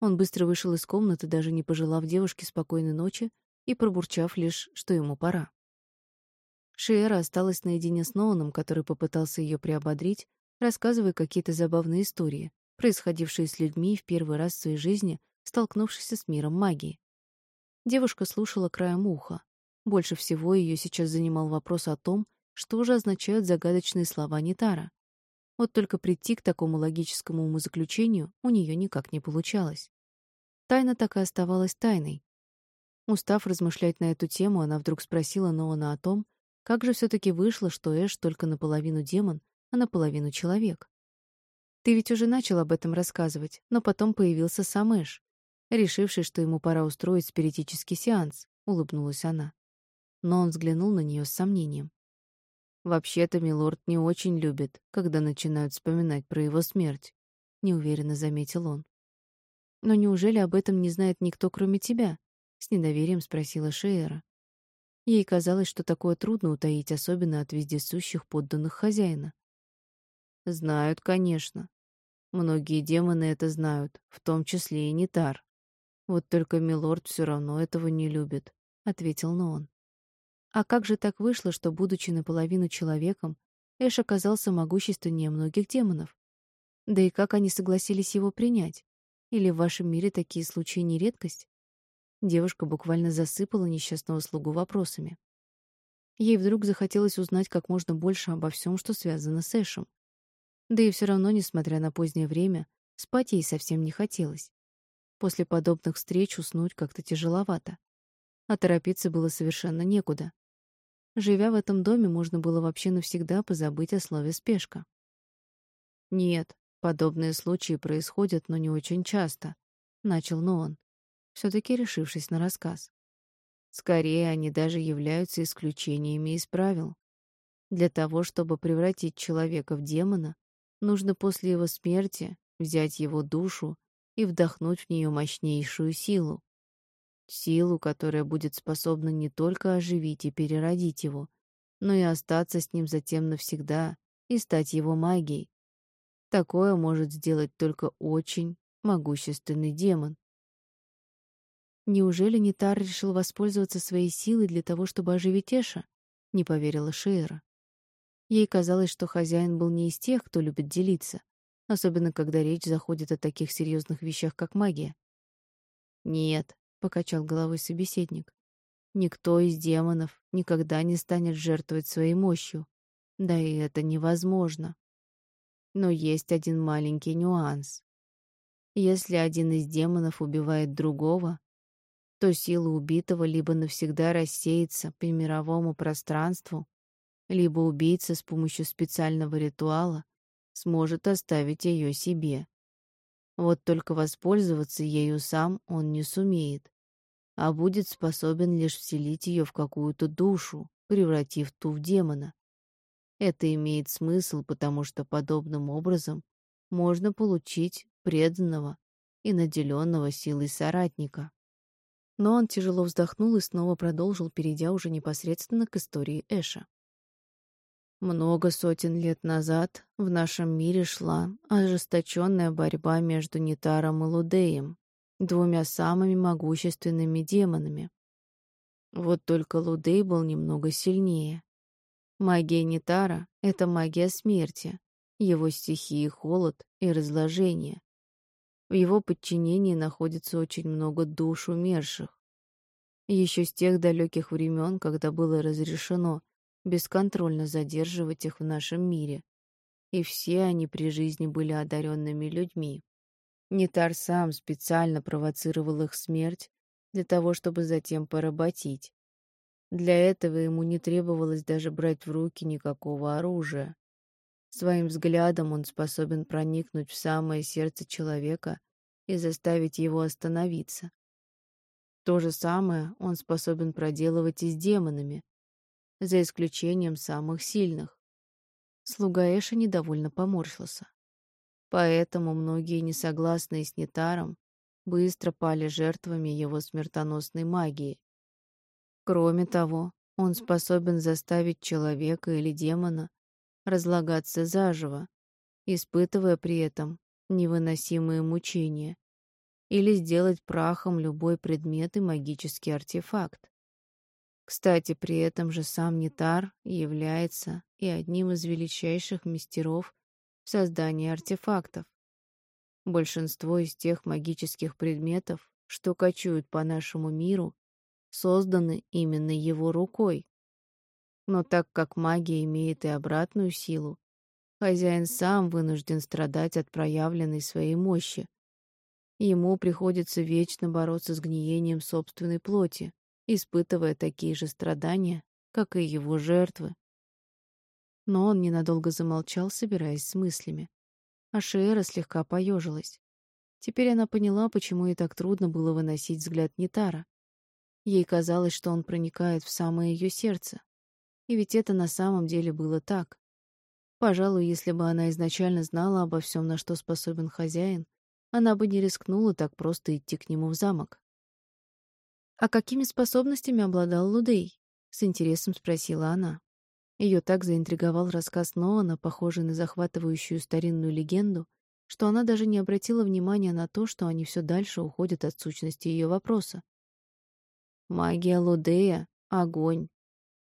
Он быстро вышел из комнаты, даже не пожелав девушке спокойной ночи и пробурчав лишь, что ему пора. Шиэра осталась наедине с Ноуном, который попытался ее приободрить, рассказывая какие-то забавные истории, происходившие с людьми в первый раз в своей жизни, столкнувшись с миром магии. Девушка слушала краем уха. Больше всего ее сейчас занимал вопрос о том, что же означают загадочные слова Нитара. Вот только прийти к такому логическому умозаключению у нее никак не получалось. Тайна так и оставалась тайной. Устав размышлять на эту тему, она вдруг спросила Ноана о том, как же все таки вышло, что Эш только наполовину демон, а наполовину человек. Ты ведь уже начал об этом рассказывать, но потом появился сам Эш, решивший, что ему пора устроить спиритический сеанс, улыбнулась она. Но он взглянул на нее с сомнением. Вообще-то милорд не очень любит, когда начинают вспоминать про его смерть, неуверенно заметил он. Но неужели об этом не знает никто, кроме тебя? с недоверием спросила Шеера. Ей казалось, что такое трудно утаить, особенно от вездесущих подданных хозяина. Знают, конечно. Многие демоны это знают, в том числе и Нитар. Вот только милорд все равно этого не любит, ответил Ноон. А как же так вышло, что, будучи наполовину человеком, Эш оказался могущественнее многих демонов? Да и как они согласились его принять? Или в вашем мире такие случаи не редкость? Девушка буквально засыпала несчастного слугу вопросами. Ей вдруг захотелось узнать как можно больше обо всем, что связано с Эшем. Да и все равно, несмотря на позднее время, спать ей совсем не хотелось. После подобных встреч уснуть как-то тяжеловато. А торопиться было совершенно некуда. Живя в этом доме, можно было вообще навсегда позабыть о слове «спешка». «Нет, подобные случаи происходят, но не очень часто», — начал Ноан, все таки решившись на рассказ. «Скорее, они даже являются исключениями из правил. Для того, чтобы превратить человека в демона, нужно после его смерти взять его душу и вдохнуть в нее мощнейшую силу. Силу, которая будет способна не только оживить и переродить его, но и остаться с ним затем навсегда и стать его магией. Такое может сделать только очень могущественный демон. Неужели Нитар решил воспользоваться своей силой для того, чтобы оживить Эша? Не поверила Шиэра. Ей казалось, что хозяин был не из тех, кто любит делиться, особенно когда речь заходит о таких серьезных вещах, как магия. Нет, — покачал головой собеседник. «Никто из демонов никогда не станет жертвовать своей мощью. Да и это невозможно. Но есть один маленький нюанс. Если один из демонов убивает другого, то сила убитого либо навсегда рассеется по мировому пространству, либо убийца с помощью специального ритуала сможет оставить ее себе. Вот только воспользоваться ею сам он не сумеет, а будет способен лишь вселить ее в какую-то душу, превратив ту в демона. Это имеет смысл, потому что подобным образом можно получить преданного и наделенного силой соратника. Но он тяжело вздохнул и снова продолжил, перейдя уже непосредственно к истории Эша. Много сотен лет назад в нашем мире шла ожесточенная борьба между Нитаром и Лудеем, двумя самыми могущественными демонами. Вот только Лудей был немного сильнее. Магия Нитара — это магия смерти, его стихии — холод и разложение. В его подчинении находится очень много душ умерших. Еще с тех далеких времен, когда было разрешено бесконтрольно задерживать их в нашем мире. И все они при жизни были одаренными людьми. Нитар сам специально провоцировал их смерть для того, чтобы затем поработить. Для этого ему не требовалось даже брать в руки никакого оружия. Своим взглядом он способен проникнуть в самое сердце человека и заставить его остановиться. То же самое он способен проделывать и с демонами, за исключением самых сильных. Слуга Эша недовольно поморщился. Поэтому многие, несогласные с Нетаром, быстро пали жертвами его смертоносной магии. Кроме того, он способен заставить человека или демона разлагаться заживо, испытывая при этом невыносимые мучения, или сделать прахом любой предмет и магический артефакт. Кстати, при этом же сам Нитар является и одним из величайших мастеров в создании артефактов. Большинство из тех магических предметов, что кочуют по нашему миру, созданы именно его рукой. Но так как магия имеет и обратную силу, хозяин сам вынужден страдать от проявленной своей мощи. Ему приходится вечно бороться с гниением собственной плоти, испытывая такие же страдания, как и его жертвы. Но он ненадолго замолчал, собираясь с мыслями. А Шиэра слегка поежилась. Теперь она поняла, почему ей так трудно было выносить взгляд Нитара. Ей казалось, что он проникает в самое ее сердце. И ведь это на самом деле было так. Пожалуй, если бы она изначально знала обо всем, на что способен хозяин, она бы не рискнула так просто идти к нему в замок. «А какими способностями обладал Лудей?» — с интересом спросила она. Ее так заинтриговал рассказ Ноана, похожий на захватывающую старинную легенду, что она даже не обратила внимания на то, что они все дальше уходят от сущности ее вопроса. Магия Лудея — огонь.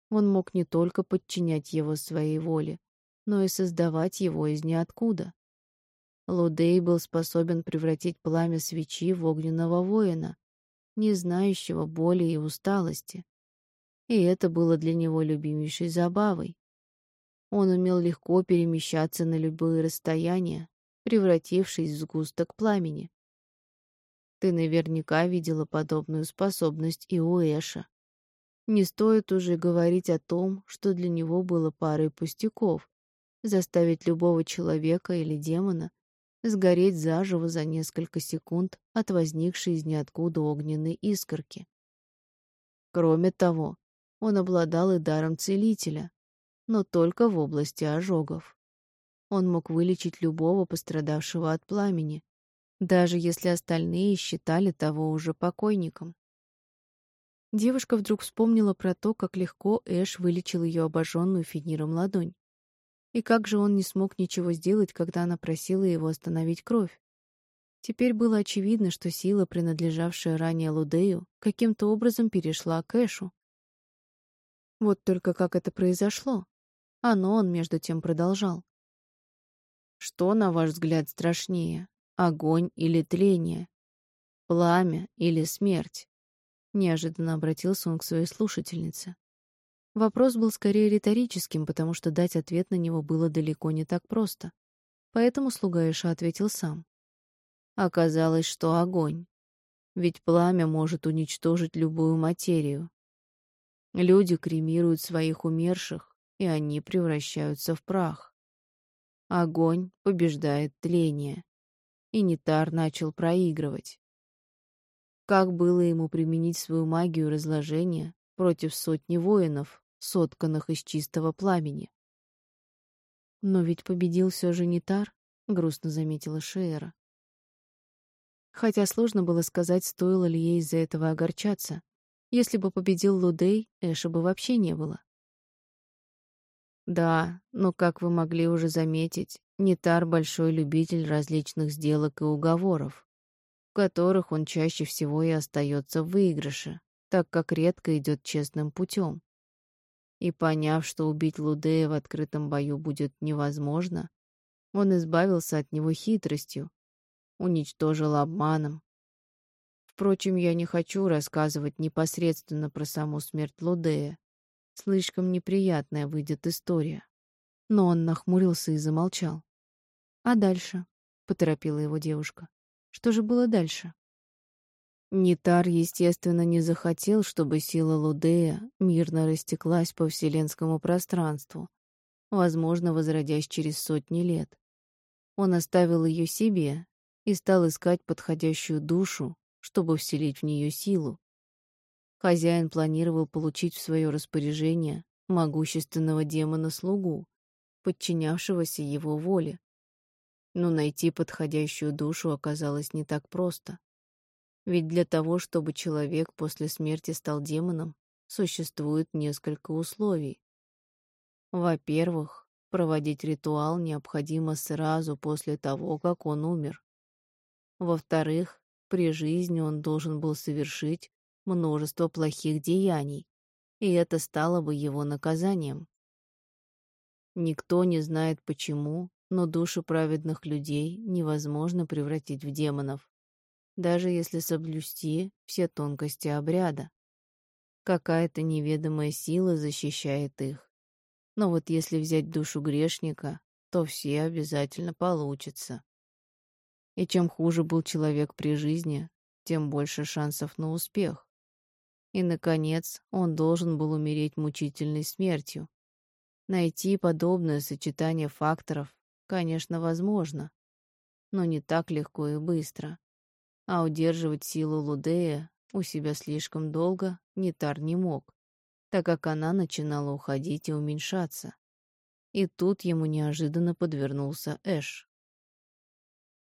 Он мог не только подчинять его своей воле, но и создавать его из ниоткуда. Лудей был способен превратить пламя свечи в огненного воина, не знающего боли и усталости. И это было для него любимейшей забавой. Он умел легко перемещаться на любые расстояния, превратившись в сгусток пламени. Ты наверняка видела подобную способность и у Эша. Не стоит уже говорить о том, что для него было парой пустяков заставить любого человека или демона сгореть заживо за несколько секунд от возникшей из ниоткуда огненной искорки. Кроме того, он обладал и даром целителя, но только в области ожогов. Он мог вылечить любого пострадавшего от пламени, даже если остальные считали того уже покойником. Девушка вдруг вспомнила про то, как легко Эш вылечил ее обожженную финиром ладонь. И как же он не смог ничего сделать, когда она просила его остановить кровь? Теперь было очевидно, что сила, принадлежавшая ранее Лудею, каким-то образом перешла к Эшу. Вот только как это произошло? А но он между тем продолжал. Что, на ваш взгляд, страшнее? Огонь или тление? Пламя или смерть? Неожиданно обратился он к своей слушательнице. Вопрос был скорее риторическим, потому что дать ответ на него было далеко не так просто. Поэтому слуга Иша ответил сам. Оказалось, что огонь. Ведь пламя может уничтожить любую материю. Люди кремируют своих умерших, и они превращаются в прах. Огонь побеждает тление. И Нитар начал проигрывать. Как было ему применить свою магию разложения против сотни воинов, сотканных из чистого пламени? Но ведь победил все же Нитар, грустно заметила Шеера. Хотя сложно было сказать, стоило ли ей из-за этого огорчаться. Если бы победил Лудей, Эша бы вообще не было. Да, но, как вы могли уже заметить, Нитар — большой любитель различных сделок и уговоров, в которых он чаще всего и остается в выигрыше, так как редко идет честным путем. И поняв, что убить Лудея в открытом бою будет невозможно, он избавился от него хитростью, уничтожил обманом. Впрочем, я не хочу рассказывать непосредственно про саму смерть Лудея. Слишком неприятная выйдет история. Но он нахмурился и замолчал. «А дальше?» — поторопила его девушка. «Что же было дальше?» Нитар, естественно, не захотел, чтобы сила Лудея мирно растеклась по вселенскому пространству, возможно, возродясь через сотни лет. Он оставил ее себе и стал искать подходящую душу, чтобы вселить в нее силу. Хозяин планировал получить в свое распоряжение могущественного демона-слугу, подчинявшегося его воле. Но найти подходящую душу оказалось не так просто. Ведь для того, чтобы человек после смерти стал демоном, существует несколько условий. Во-первых, проводить ритуал необходимо сразу после того, как он умер. Во-вторых, при жизни он должен был совершить множество плохих деяний, и это стало бы его наказанием. Никто не знает почему, но души праведных людей невозможно превратить в демонов даже если соблюсти все тонкости обряда. Какая-то неведомая сила защищает их. Но вот если взять душу грешника, то все обязательно получится. И чем хуже был человек при жизни, тем больше шансов на успех. И, наконец, он должен был умереть мучительной смертью. Найти подобное сочетание факторов, конечно, возможно, но не так легко и быстро а удерживать силу Лудея у себя слишком долго Нитар не мог, так как она начинала уходить и уменьшаться. И тут ему неожиданно подвернулся Эш.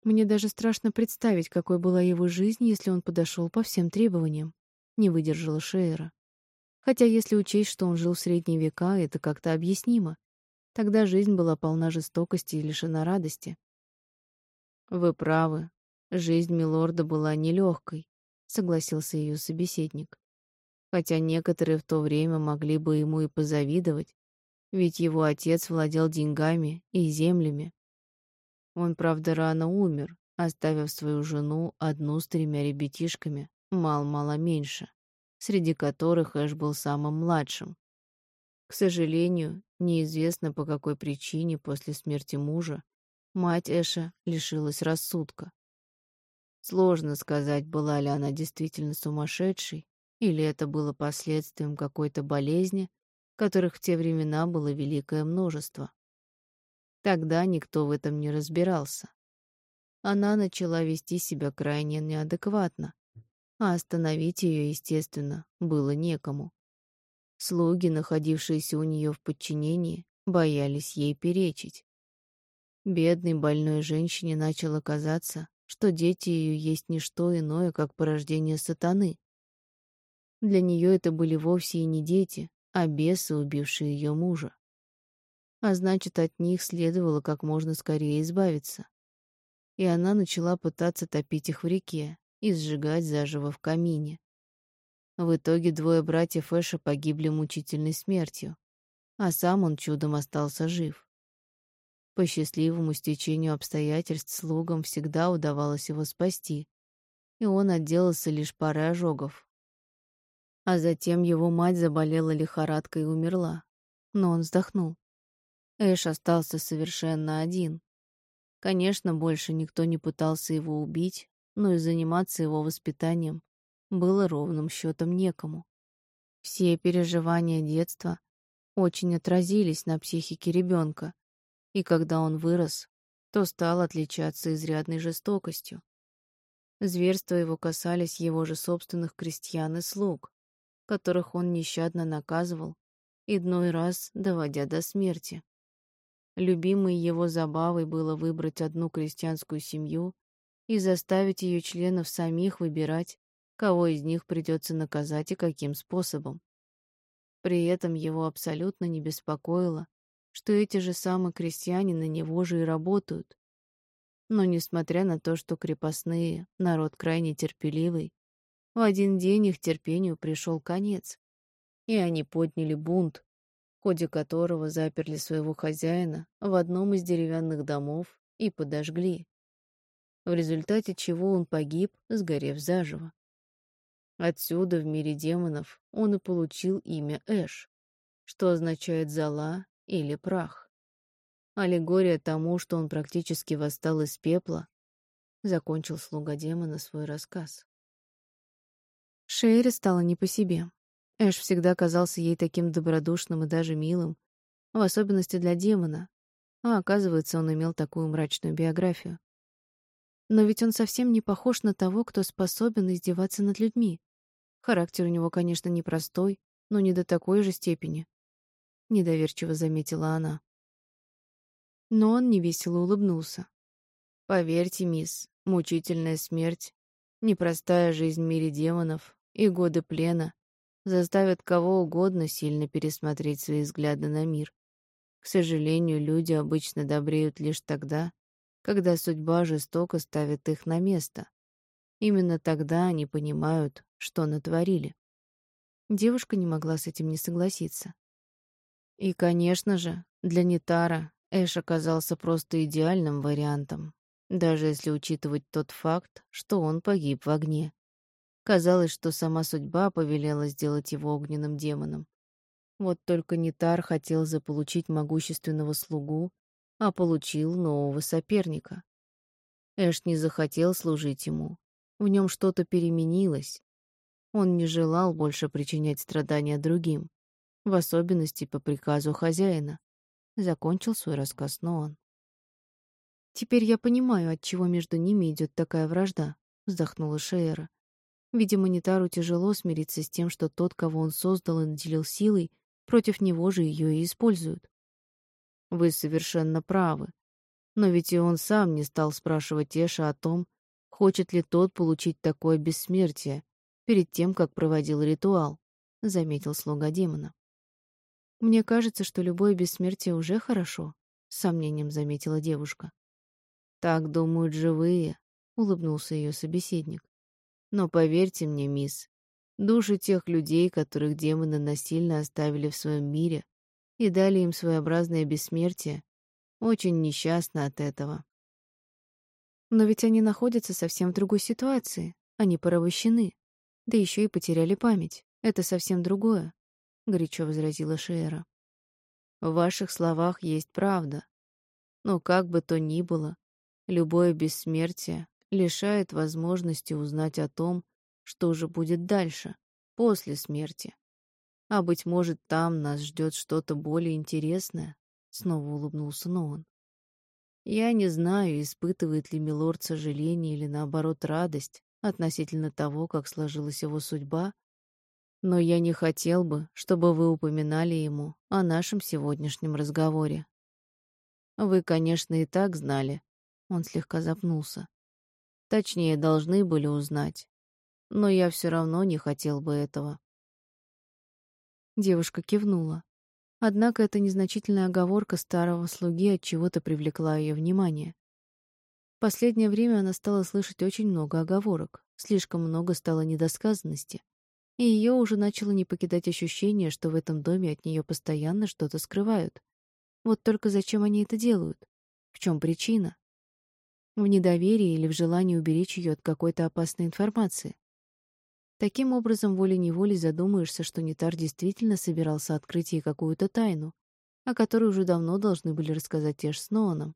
Мне даже страшно представить, какой была его жизнь, если он подошел по всем требованиям. Не выдержала Шейра. Хотя если учесть, что он жил в средние века, это как-то объяснимо. Тогда жизнь была полна жестокости и лишена радости. Вы правы, Жизнь милорда была нелегкой, согласился ее собеседник. Хотя некоторые в то время могли бы ему и позавидовать, ведь его отец владел деньгами и землями. Он, правда, рано умер, оставив свою жену одну с тремя ребятишками, мал-мало меньше, среди которых Эш был самым младшим. К сожалению, неизвестно по какой причине после смерти мужа мать Эша лишилась рассудка. Сложно сказать, была ли она действительно сумасшедшей, или это было последствием какой-то болезни, которых в те времена было великое множество. Тогда никто в этом не разбирался. Она начала вести себя крайне неадекватно, а остановить ее, естественно, было некому. Слуги, находившиеся у нее в подчинении, боялись ей перечить. Бедной больной женщине начало казаться, что дети ее есть не что иное, как порождение сатаны. Для нее это были вовсе и не дети, а бесы, убившие ее мужа. А значит, от них следовало как можно скорее избавиться. И она начала пытаться топить их в реке и сжигать заживо в камине. В итоге двое братьев Эша погибли мучительной смертью, а сам он чудом остался жив. По счастливому стечению обстоятельств слугам всегда удавалось его спасти, и он отделался лишь парой ожогов. А затем его мать заболела лихорадкой и умерла. Но он вздохнул. Эш остался совершенно один. Конечно, больше никто не пытался его убить, но и заниматься его воспитанием было ровным счетом некому. Все переживания детства очень отразились на психике ребенка, и когда он вырос, то стал отличаться изрядной жестокостью. Зверства его касались его же собственных крестьян и слуг, которых он нещадно наказывал, иной раз доводя до смерти. Любимой его забавой было выбрать одну крестьянскую семью и заставить ее членов самих выбирать, кого из них придется наказать и каким способом. При этом его абсолютно не беспокоило, что эти же самые крестьяне на него же и работают. Но несмотря на то, что крепостные, народ крайне терпеливый, в один день их терпению пришел конец, и они подняли бунт, в ходе которого заперли своего хозяина в одном из деревянных домов и подожгли, в результате чего он погиб, сгорев заживо. Отсюда в мире демонов он и получил имя Эш, что означает «зола» или «прах». Аллегория тому, что он практически восстал из пепла, закончил слуга демона свой рассказ. Шейре стало не по себе. Эш всегда казался ей таким добродушным и даже милым, в особенности для демона, а оказывается, он имел такую мрачную биографию. Но ведь он совсем не похож на того, кто способен издеваться над людьми. Характер у него, конечно, непростой, но не до такой же степени. Недоверчиво заметила она. Но он невесело улыбнулся. Поверьте, мисс, мучительная смерть, непростая жизнь в мире демонов и годы плена заставят кого угодно сильно пересмотреть свои взгляды на мир. К сожалению, люди обычно добреют лишь тогда, когда судьба жестоко ставит их на место. Именно тогда они понимают, что натворили. Девушка не могла с этим не согласиться. И, конечно же, для Нитара Эш оказался просто идеальным вариантом, даже если учитывать тот факт, что он погиб в огне. Казалось, что сама судьба повелела сделать его огненным демоном. Вот только Нитар хотел заполучить могущественного слугу, а получил нового соперника. Эш не захотел служить ему. В нем что-то переменилось. Он не желал больше причинять страдания другим, в особенности по приказу хозяина. Закончил свой рассказ Ноан. «Теперь я понимаю, от чего между ними идет такая вражда», — вздохнула Шеера. Видимо, Нитару тяжело смириться с тем, что тот, кого он создал и наделил силой, против него же ее и используют. Вы совершенно правы. Но ведь и он сам не стал спрашивать Эша о том, хочет ли тот получить такое бессмертие перед тем, как проводил ритуал, — заметил слуга демона. «Мне кажется, что любое бессмертие уже хорошо», — с сомнением заметила девушка. «Так думают живые», — улыбнулся ее собеседник. «Но поверьте мне, мисс, души тех людей, которых демоны насильно оставили в своем мире, и дали им своеобразное бессмертие, очень несчастны от этого. Но ведь они находятся совсем в другой ситуации, они порабощены, да еще и потеряли память. Это совсем другое, — горячо возразила Шера. В ваших словах есть правда. Но как бы то ни было, любое бессмертие лишает возможности узнать о том, что же будет дальше, после смерти. А быть может, там нас ждет что-то более интересное, снова улыбнулся Ноан. Я не знаю, испытывает ли Милорд сожаление или, наоборот, радость относительно того, как сложилась его судьба, но я не хотел бы, чтобы вы упоминали ему о нашем сегодняшнем разговоре. Вы, конечно, и так знали. Он слегка запнулся. Точнее, должны были узнать. Но я все равно не хотел бы этого. Девушка кивнула. Однако эта незначительная оговорка старого слуги от чего-то привлекла ее внимание. В последнее время она стала слышать очень много оговорок, слишком много стало недосказанности, и ее уже начало не покидать ощущение, что в этом доме от нее постоянно что-то скрывают. Вот только зачем они это делают? В чем причина? В недоверии или в желании уберечь ее от какой-то опасной информации? Таким образом, волей-неволей задумаешься, что Нитар действительно собирался открыть ей какую-то тайну, о которой уже давно должны были рассказать Эш с Ноаном.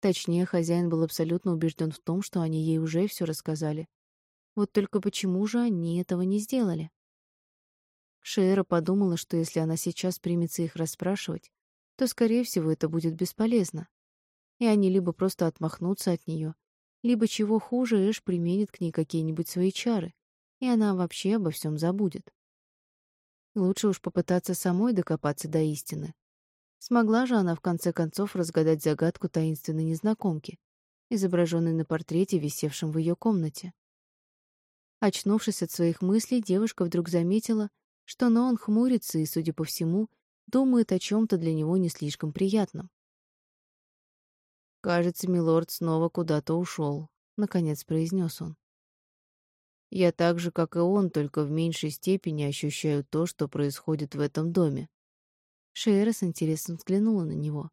Точнее, хозяин был абсолютно убежден в том, что они ей уже все рассказали. Вот только почему же они этого не сделали? Шейра подумала, что если она сейчас примется их расспрашивать, то, скорее всего, это будет бесполезно. И они либо просто отмахнутся от нее, либо, чего хуже, Эш применит к ней какие-нибудь свои чары, и она вообще обо всем забудет. Лучше уж попытаться самой докопаться до истины. Смогла же она в конце концов разгадать загадку таинственной незнакомки, изображенной на портрете, висевшем в ее комнате. Очнувшись от своих мыслей, девушка вдруг заметила, что Ноон хмурится и, судя по всему, думает о чем то для него не слишком приятном. «Кажется, милорд снова куда-то ушел», — наконец произнес он. «Я так же, как и он, только в меньшей степени ощущаю то, что происходит в этом доме». Шейра с интересом взглянула на него.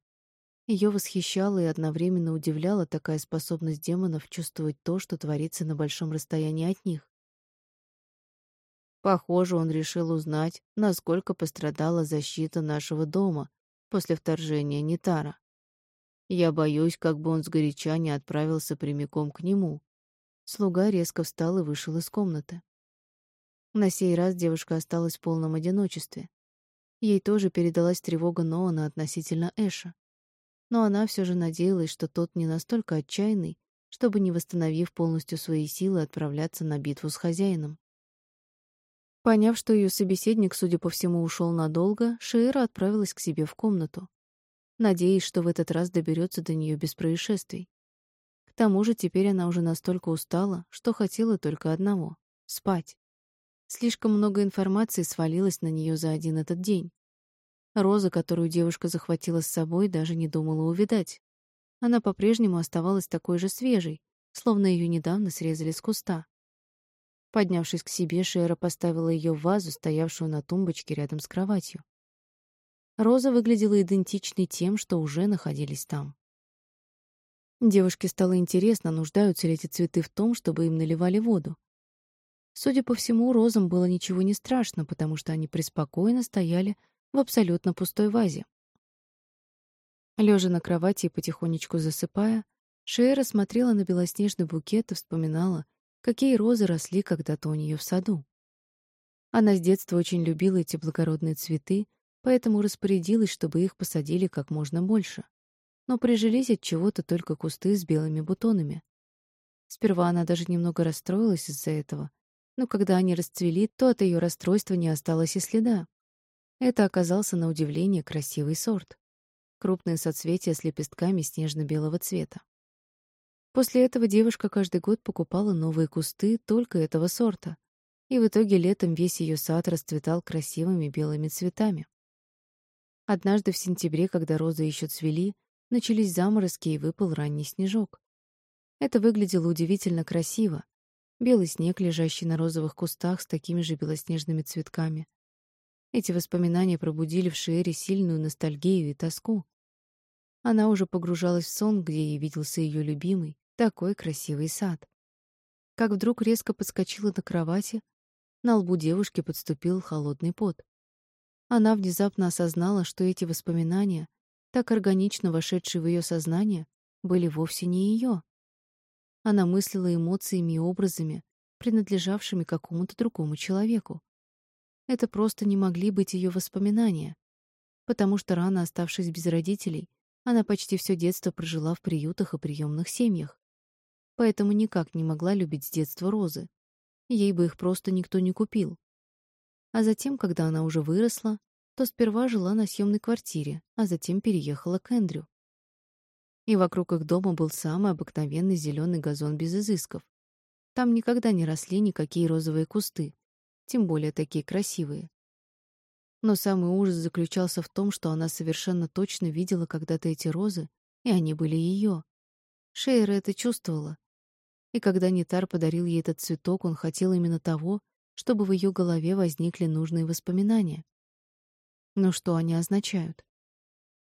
Ее восхищала и одновременно удивляла такая способность демонов чувствовать то, что творится на большом расстоянии от них. Похоже, он решил узнать, насколько пострадала защита нашего дома после вторжения Нитара. Я боюсь, как бы он сгоряча не отправился прямиком к нему. Слуга резко встал и вышел из комнаты. На сей раз девушка осталась в полном одиночестве. Ей тоже передалась тревога Ноана относительно Эша. Но она все же надеялась, что тот не настолько отчаянный, чтобы, не восстановив полностью свои силы, отправляться на битву с хозяином. Поняв, что ее собеседник, судя по всему, ушел надолго, Шейра отправилась к себе в комнату, надеясь, что в этот раз доберется до нее без происшествий. К тому же теперь она уже настолько устала, что хотела только одного — спать. Слишком много информации свалилось на нее за один этот день. Роза, которую девушка захватила с собой, даже не думала увидать. Она по-прежнему оставалась такой же свежей, словно ее недавно срезали с куста. Поднявшись к себе, Шера поставила ее в вазу, стоявшую на тумбочке рядом с кроватью. Роза выглядела идентичной тем, что уже находились там. Девушке стало интересно, нуждаются ли эти цветы в том, чтобы им наливали воду. Судя по всему, розам было ничего не страшно, потому что они преспокойно стояли в абсолютно пустой вазе. Лежа на кровати и потихонечку засыпая, Шера смотрела на белоснежный букет и вспоминала, какие розы росли когда-то у нее в саду. Она с детства очень любила эти благородные цветы, поэтому распорядилась, чтобы их посадили как можно больше. Но прижились от чего-то только кусты с белыми бутонами. Сперва она даже немного расстроилась из-за этого, но когда они расцвели, то от ее расстройства не осталось и следа. Это оказался на удивление красивый сорт. Крупные соцветия с лепестками снежно-белого цвета. После этого девушка каждый год покупала новые кусты только этого сорта, и в итоге летом весь ее сад расцветал красивыми белыми цветами. Однажды в сентябре, когда розы еще цвели, начались заморозки и выпал ранний снежок. Это выглядело удивительно красиво. Белый снег, лежащий на розовых кустах с такими же белоснежными цветками. Эти воспоминания пробудили в Шиэре сильную ностальгию и тоску. Она уже погружалась в сон, где ей виделся ее любимый, такой красивый сад. Как вдруг резко подскочила на кровати, на лбу девушки подступил холодный пот. Она внезапно осознала, что эти воспоминания, так органично вошедшие в ее сознание, были вовсе не ее. Она мыслила эмоциями и образами, принадлежавшими какому-то другому человеку. Это просто не могли быть ее воспоминания, потому что рано оставшись без родителей, она почти все детство прожила в приютах и приемных семьях поэтому никак не могла любить с детства розы. Ей бы их просто никто не купил. А затем, когда она уже выросла, то сперва жила на съемной квартире, а затем переехала к Эндрю. И вокруг их дома был самый обыкновенный зеленый газон без изысков. Там никогда не росли никакие розовые кусты, тем более такие красивые. Но самый ужас заключался в том, что она совершенно точно видела когда-то эти розы, и они были ее. Шейра это чувствовала, и когда Нитар подарил ей этот цветок, он хотел именно того, чтобы в ее голове возникли нужные воспоминания. Но что они означают?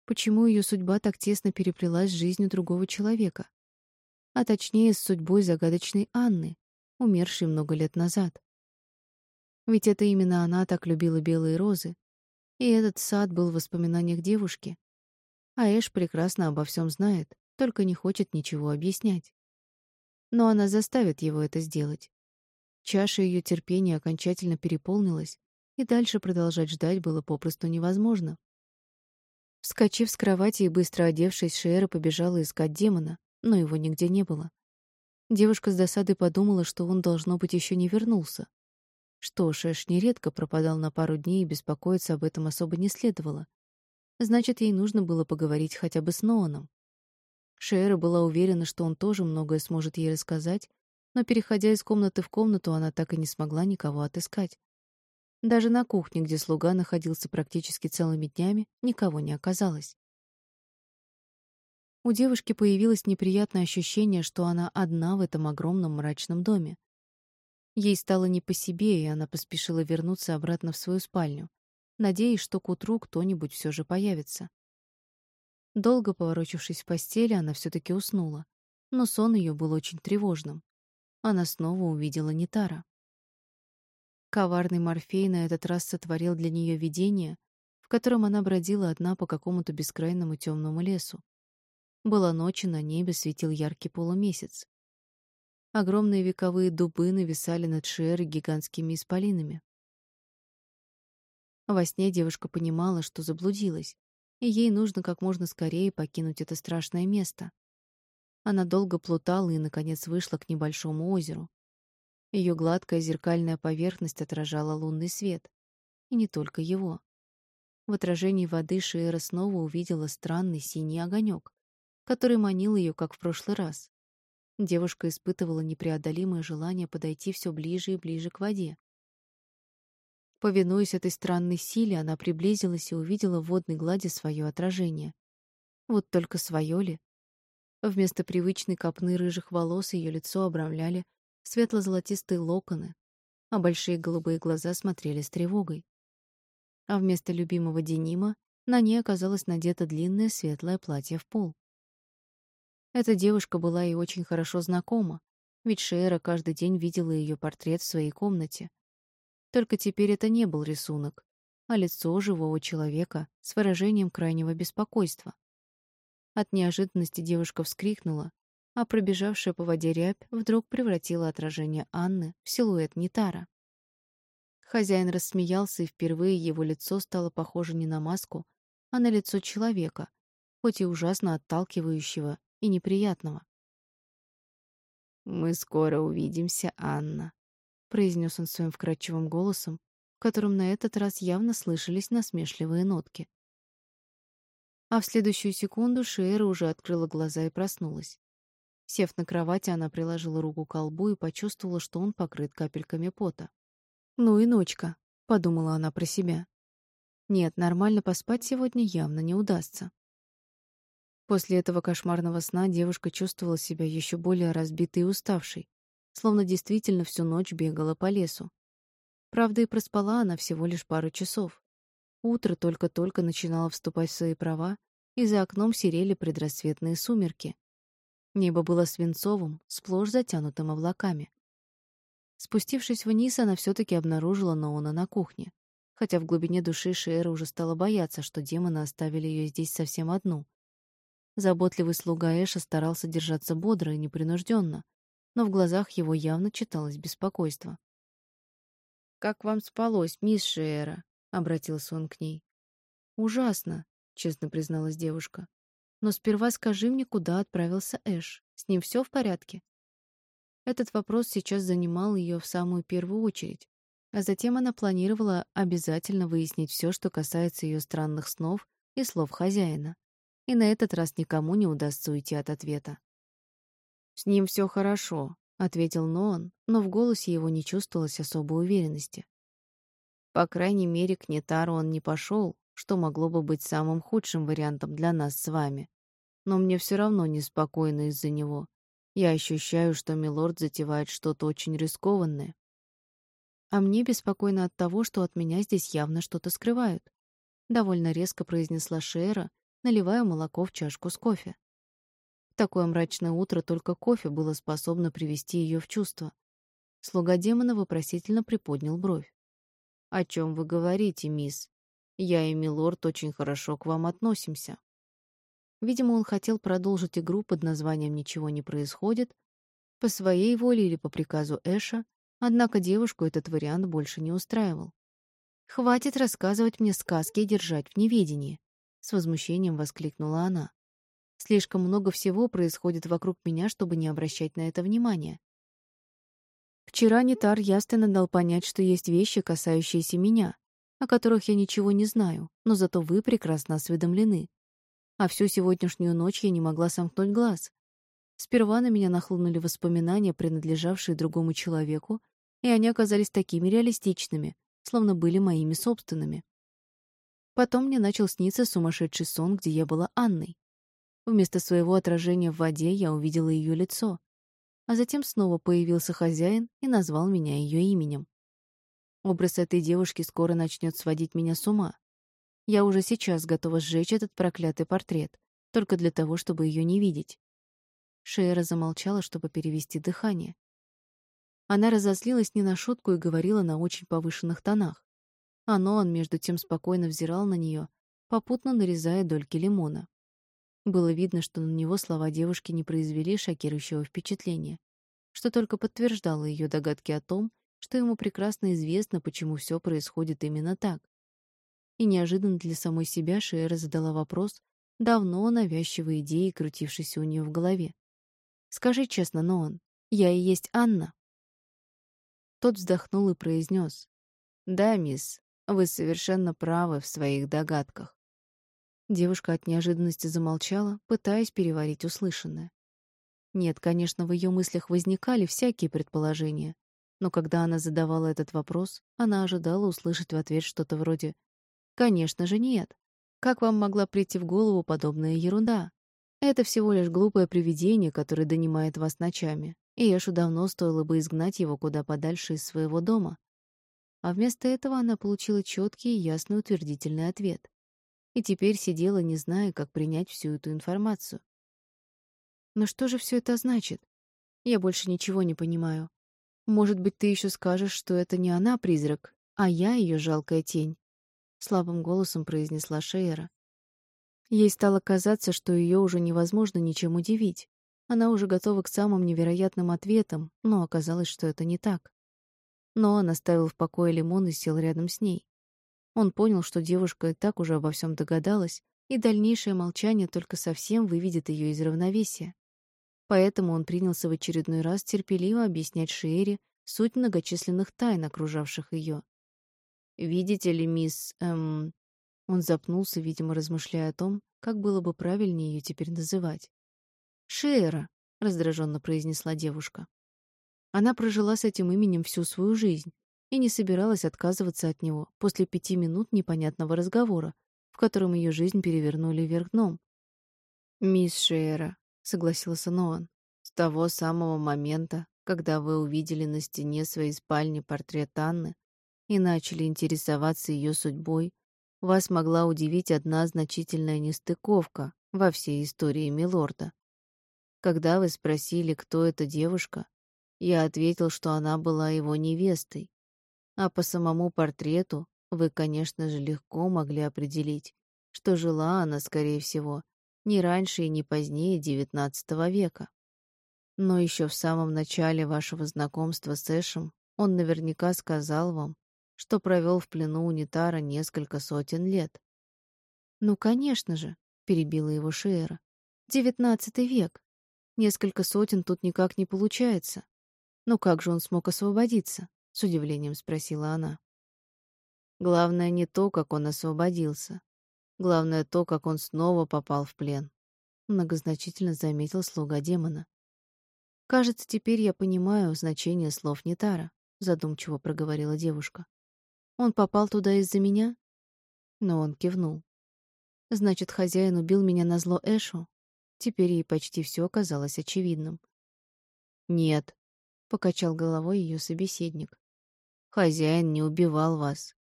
Почему ее судьба так тесно переплелась с жизнью другого человека? А точнее, с судьбой загадочной Анны, умершей много лет назад. Ведь это именно она так любила белые розы, и этот сад был в воспоминаниях девушки. А Эш прекрасно обо всем знает, только не хочет ничего объяснять. Но она заставит его это сделать. Чаша ее терпения окончательно переполнилась, и дальше продолжать ждать было попросту невозможно. Вскочив с кровати и быстро одевшись, Шиэра побежала искать демона, но его нигде не было. Девушка с досадой подумала, что он, должно быть, еще не вернулся. Что ж, Эш нередко пропадал на пару дней, и беспокоиться об этом особо не следовало. Значит, ей нужно было поговорить хотя бы с Ноаном. Шиэра была уверена, что он тоже многое сможет ей рассказать, но, переходя из комнаты в комнату, она так и не смогла никого отыскать. Даже на кухне, где слуга находился практически целыми днями, никого не оказалось. У девушки появилось неприятное ощущение, что она одна в этом огромном мрачном доме. Ей стало не по себе, и она поспешила вернуться обратно в свою спальню, надеясь, что к утру кто-нибудь все же появится. Долго поворочившись в постели, она все таки уснула, но сон ее был очень тревожным она снова увидела Нитара. Коварный Морфей на этот раз сотворил для нее видение, в котором она бродила одна по какому-то бескрайному темному лесу. Была ночь, и на небе светил яркий полумесяц. Огромные вековые дубы нависали над Шиэрой гигантскими исполинами. Во сне девушка понимала, что заблудилась, и ей нужно как можно скорее покинуть это страшное место. Она долго плутала и, наконец, вышла к небольшому озеру. Ее гладкая зеркальная поверхность отражала лунный свет. И не только его. В отражении воды Шиэра снова увидела странный синий огонек, который манил ее, как в прошлый раз. Девушка испытывала непреодолимое желание подойти все ближе и ближе к воде. Повинуясь этой странной силе, она приблизилась и увидела в водной глади свое отражение. Вот только свое ли? Вместо привычной копны рыжих волос ее лицо обрамляли светло-золотистые локоны, а большие голубые глаза смотрели с тревогой. А вместо любимого денима на ней оказалось надето длинное светлое платье в пол. Эта девушка была ей очень хорошо знакома, ведь Шера каждый день видела ее портрет в своей комнате. Только теперь это не был рисунок, а лицо живого человека с выражением крайнего беспокойства. От неожиданности девушка вскрикнула, а пробежавшая по воде рябь вдруг превратила отражение Анны в силуэт Нитара. Хозяин рассмеялся, и впервые его лицо стало похоже не на маску, а на лицо человека, хоть и ужасно отталкивающего и неприятного. «Мы скоро увидимся, Анна», — произнес он своим вкрадчивым голосом, в котором на этот раз явно слышались насмешливые нотки. А в следующую секунду Шиэра уже открыла глаза и проснулась. Сев на кровати, она приложила руку к колбу и почувствовала, что он покрыт капельками пота. «Ну и ночка», — подумала она про себя. «Нет, нормально поспать сегодня явно не удастся». После этого кошмарного сна девушка чувствовала себя еще более разбитой и уставшей, словно действительно всю ночь бегала по лесу. Правда, и проспала она всего лишь пару часов. Утро только-только начинало вступать в свои права, и за окном серели предрассветные сумерки. Небо было свинцовым, сплошь затянутым облаками. Спустившись вниз, она все таки обнаружила Ноуна на кухне, хотя в глубине души Шиэра уже стала бояться, что демоны оставили ее здесь совсем одну. Заботливый слуга Эша старался держаться бодро и непринужденно, но в глазах его явно читалось беспокойство. «Как вам спалось, мисс Шиэра?» обратился он к ней. Ужасно, честно призналась девушка. Но сперва скажи мне, куда отправился Эш? С ним все в порядке? Этот вопрос сейчас занимал ее в самую первую очередь, а затем она планировала обязательно выяснить все, что касается ее странных снов и слов хозяина. И на этот раз никому не удастся уйти от ответа. «С ним все хорошо», — ответил Ноан, но в голосе его не чувствовалось особой уверенности. По крайней мере, к Нетару он не пошел, что могло бы быть самым худшим вариантом для нас с вами. Но мне все равно неспокойно из-за него. Я ощущаю, что милорд затевает что-то очень рискованное. А мне беспокойно от того, что от меня здесь явно что-то скрывают. Довольно резко произнесла Шера, наливая молоко в чашку с кофе. Такое мрачное утро только кофе было способно привести ее в чувство. Слуга демона вопросительно приподнял бровь. «О чем вы говорите, мисс? Я и милорд очень хорошо к вам относимся». Видимо, он хотел продолжить игру под названием «Ничего не происходит», по своей воле или по приказу Эша, однако девушку этот вариант больше не устраивал. «Хватит рассказывать мне сказки и держать в неведении», — с возмущением воскликнула она. «Слишком много всего происходит вокруг меня, чтобы не обращать на это внимания. Вчера Нитар ясно дал понять, что есть вещи, касающиеся меня, о которых я ничего не знаю, но зато вы прекрасно осведомлены. А всю сегодняшнюю ночь я не могла сомкнуть глаз. Сперва на меня нахлынули воспоминания, принадлежавшие другому человеку, и они оказались такими реалистичными, словно были моими собственными. Потом мне начал сниться сумасшедший сон, где я была Анной. Вместо своего отражения в воде я увидела ее лицо, а затем снова появился хозяин и назвал меня ее именем. Образ этой девушки скоро начнет сводить меня с ума. Я уже сейчас готова сжечь этот проклятый портрет, только для того, чтобы ее не видеть. Шейра замолчала, чтобы перевести дыхание. Она разозлилась не на шутку и говорила на очень повышенных тонах. А Ноан между тем спокойно взирал на нее, попутно нарезая дольки лимона. Было видно, что на него слова девушки не произвели шокирующего впечатления, что только подтверждало ее догадки о том, что ему прекрасно известно, почему все происходит именно так. И неожиданно для самой себя Шиэра задала вопрос, давно навязчивой идеей, крутившейся у нее в голове. «Скажи честно, Ноан, я и есть Анна?» Тот вздохнул и произнес. «Да, мисс, вы совершенно правы в своих догадках. Девушка от неожиданности замолчала, пытаясь переварить услышанное. Нет, конечно, в ее мыслях возникали всякие предположения, но когда она задавала этот вопрос, она ожидала услышать в ответ что-то вроде «Конечно же нет. Как вам могла прийти в голову подобная ерунда? Это всего лишь глупое привидение, которое донимает вас ночами, и Эшу давно стоило бы изгнать его куда подальше из своего дома». А вместо этого она получила четкий и ясный утвердительный ответ и теперь сидела, не зная, как принять всю эту информацию. Но что же все это значит? Я больше ничего не понимаю. Может быть, ты еще скажешь, что это не она призрак, а я ее жалкая тень, слабым голосом произнесла Шейра. Ей стало казаться, что ее уже невозможно ничем удивить. Она уже готова к самым невероятным ответам, но оказалось, что это не так. Но он оставил в покое лимон и сел рядом с ней. Он понял, что девушка и так уже обо всем догадалась, и дальнейшее молчание только совсем выведет ее из равновесия. Поэтому он принялся в очередной раз терпеливо объяснять Шиэре суть многочисленных тайн, окружавших ее. «Видите ли, мисс...» эм... Он запнулся, видимо, размышляя о том, как было бы правильнее ее теперь называть. «Шиэра», — раздраженно произнесла девушка. Она прожила с этим именем всю свою жизнь, и не собиралась отказываться от него после пяти минут непонятного разговора, в котором ее жизнь перевернули вверх дном. «Мисс Шейра», — согласился Ноан, — «с того самого момента, когда вы увидели на стене своей спальни портрет Анны и начали интересоваться ее судьбой, вас могла удивить одна значительная нестыковка во всей истории Милорда. Когда вы спросили, кто эта девушка, я ответил, что она была его невестой, а по самому портрету вы, конечно же, легко могли определить, что жила она, скорее всего, не раньше и не позднее XIX века. Но еще в самом начале вашего знакомства с Эшем он наверняка сказал вам, что провел в плену унитара несколько сотен лет. «Ну, конечно же», — перебила его Шиэра. «Девятнадцатый век. Несколько сотен тут никак не получается. Но как же он смог освободиться? С удивлением спросила она. Главное не то, как он освободился. Главное то, как он снова попал в плен. Многозначительно заметил слуга демона. Кажется, теперь я понимаю значение слов Нитара, задумчиво проговорила девушка. Он попал туда из-за меня? Но он кивнул. Значит, хозяин убил меня на зло Эшу? Теперь ей почти все оказалось очевидным. Нет, покачал головой ее собеседник. Хозяин не убивал вас.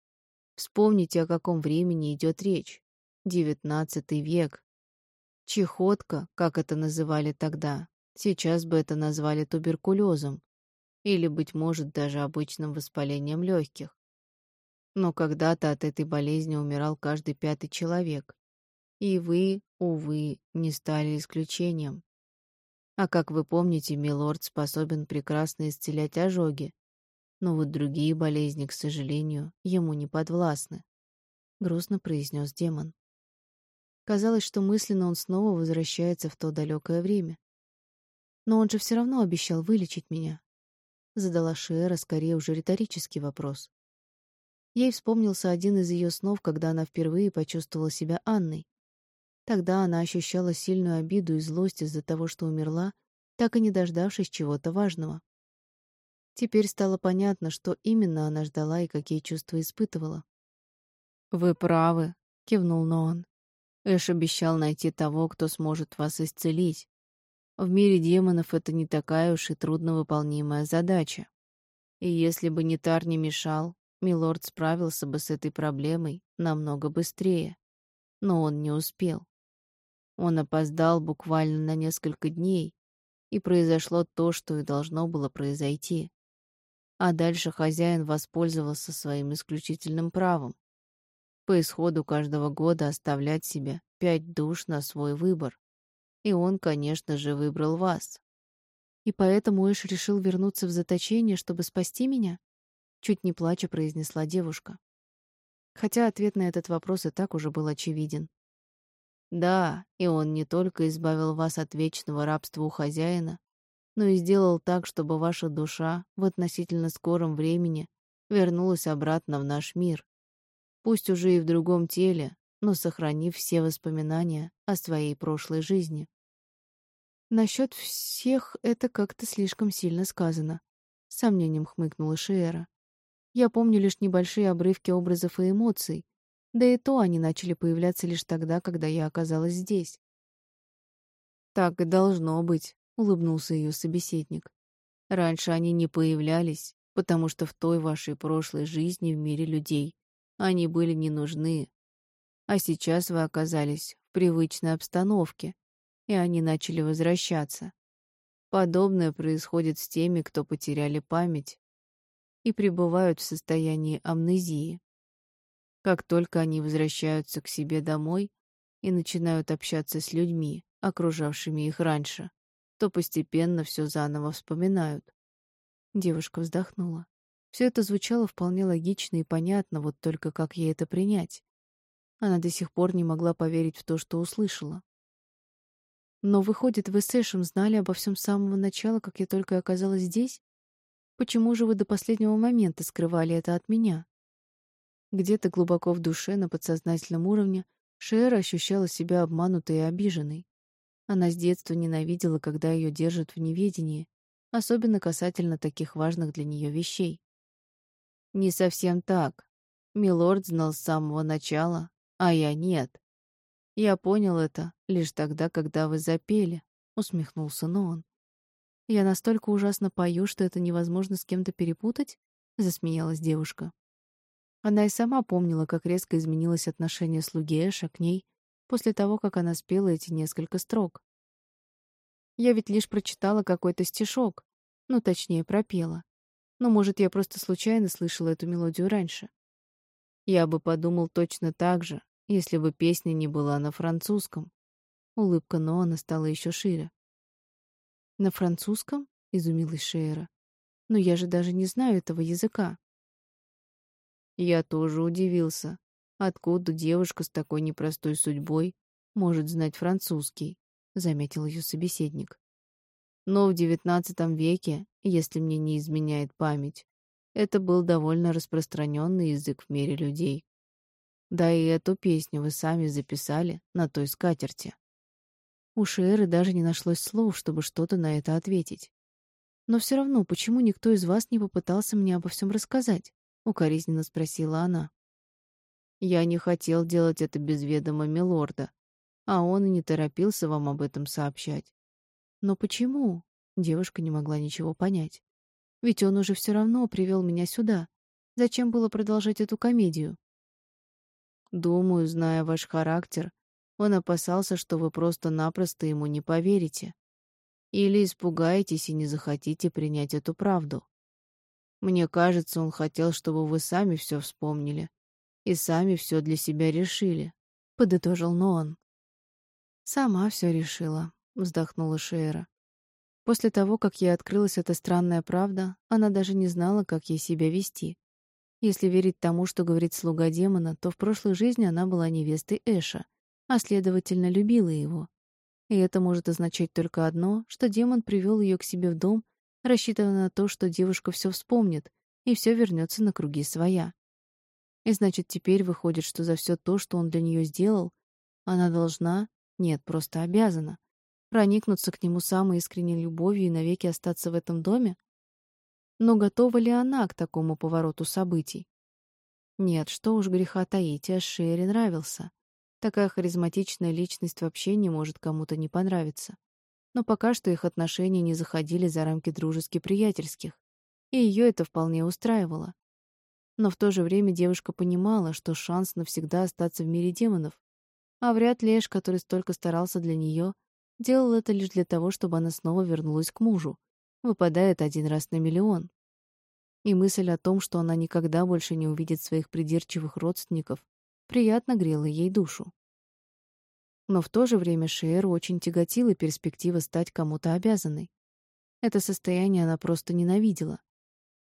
Вспомните, о каком времени идет речь. Девятнадцатый век. Чехотка, как это называли тогда, сейчас бы это назвали туберкулезом или, быть может, даже обычным воспалением легких. Но когда-то от этой болезни умирал каждый пятый человек. И вы, увы, не стали исключением. А как вы помните, милорд способен прекрасно исцелять ожоги, но вот другие болезни, к сожалению, ему не подвластны», — грустно произнес демон. Казалось, что мысленно он снова возвращается в то далекое время. Но он же все равно обещал вылечить меня. Задала Шиэра скорее уже риторический вопрос. Ей вспомнился один из ее снов, когда она впервые почувствовала себя Анной. Тогда она ощущала сильную обиду и злость из-за того, что умерла, так и не дождавшись чего-то важного. Теперь стало понятно, что именно она ждала и какие чувства испытывала. «Вы правы», — кивнул Ноан. Эш обещал найти того, кто сможет вас исцелить. В мире демонов это не такая уж и трудновыполнимая задача. И если бы Нитар не мешал, Милорд справился бы с этой проблемой намного быстрее. Но он не успел. Он опоздал буквально на несколько дней, и произошло то, что и должно было произойти. А дальше хозяин воспользовался своим исключительным правом по исходу каждого года оставлять себе пять душ на свой выбор. И он, конечно же, выбрал вас. И поэтому Эш решил вернуться в заточение, чтобы спасти меня? Чуть не плача произнесла девушка. Хотя ответ на этот вопрос и так уже был очевиден. Да, и он не только избавил вас от вечного рабства у хозяина, но и сделал так, чтобы ваша душа в относительно скором времени вернулась обратно в наш мир пусть уже и в другом теле, но сохранив все воспоминания о своей прошлой жизни. Насчет всех это как-то слишком сильно сказано, с сомнением хмыкнула Шиэра. Я помню лишь небольшие обрывки образов и эмоций, да и то они начали появляться лишь тогда, когда я оказалась здесь. Так и должно быть, улыбнулся ее собеседник. Раньше они не появлялись, потому что в той вашей прошлой жизни в мире людей они были не нужны. А сейчас вы оказались в привычной обстановке, и они начали возвращаться. Подобное происходит с теми, кто потеряли память и пребывают в состоянии амнезии. Как только они возвращаются к себе домой и начинают общаться с людьми, окружавшими их раньше, то постепенно все заново вспоминают. Девушка вздохнула. Все это звучало вполне логично и понятно, вот только как ей это принять. Она до сих пор не могла поверить в то, что услышала. Но, выходит, вы с Эшем знали обо всем с самого начала, как я только оказалась здесь? Почему же вы до последнего момента скрывали это от меня? Где-то глубоко в душе, на подсознательном уровне, Шера ощущала себя обманутой и обиженной. Она с детства ненавидела, когда ее держат в неведении, особенно касательно таких важных для нее вещей. Не совсем так. Милорд знал с самого начала, а я нет. Я понял это лишь тогда, когда вы запели, усмехнулся Ноон. Я настолько ужасно пою, что это невозможно с кем-то перепутать, засмеялась девушка. Она и сама помнила, как резко изменилось отношение слуги Эша к ней после того, как она спела эти несколько строк. Я ведь лишь прочитала какой-то стишок, ну, точнее, пропела. Но, может, я просто случайно слышала эту мелодию раньше. Я бы подумал точно так же, если бы песня не была на французском. Улыбка Ноана стала еще шире. «На французском?» — изумилась Шейра. «Но я же даже не знаю этого языка». Я тоже удивился. Откуда девушка с такой непростой судьбой может знать французский? Заметил ее собеседник. Но в XIX веке, если мне не изменяет память, это был довольно распространенный язык в мире людей. Да и эту песню вы сами записали на той скатерти. У Шеры даже не нашлось слов, чтобы что-то на это ответить. Но все равно, почему никто из вас не попытался мне обо всем рассказать? Укоризненно спросила она. Я не хотел делать это без ведома милорда, а он и не торопился вам об этом сообщать. Но почему? Девушка не могла ничего понять. Ведь он уже все равно привел меня сюда. Зачем было продолжать эту комедию? Думаю, зная ваш характер, он опасался, что вы просто-напросто ему не поверите. Или испугаетесь и не захотите принять эту правду. Мне кажется, он хотел, чтобы вы сами все вспомнили и сами все для себя решили, — подытожил Ноан. «Сама все решила», — вздохнула Шейра. После того, как ей открылась эта странная правда, она даже не знала, как ей себя вести. Если верить тому, что говорит слуга демона, то в прошлой жизни она была невестой Эша, а, следовательно, любила его. И это может означать только одно, что демон привел ее к себе в дом, рассчитывая на то, что девушка все вспомнит, и все вернется на круги своя. И значит, теперь выходит, что за все то, что он для нее сделал, она должна, нет, просто обязана, проникнуться к нему самой искренней любовью и навеки остаться в этом доме? Но готова ли она к такому повороту событий? Нет, что уж греха таить, а Шерри нравился. Такая харизматичная личность вообще не может кому-то не понравиться. Но пока что их отношения не заходили за рамки дружески-приятельских, и ее это вполне устраивало. Но в то же время девушка понимала, что шанс навсегда остаться в мире демонов. А вряд ли Эш, который столько старался для нее, делал это лишь для того, чтобы она снова вернулась к мужу, выпадает один раз на миллион. И мысль о том, что она никогда больше не увидит своих придирчивых родственников, приятно грела ей душу. Но в то же время Шиэру очень тяготила перспектива стать кому-то обязанной. Это состояние она просто ненавидела.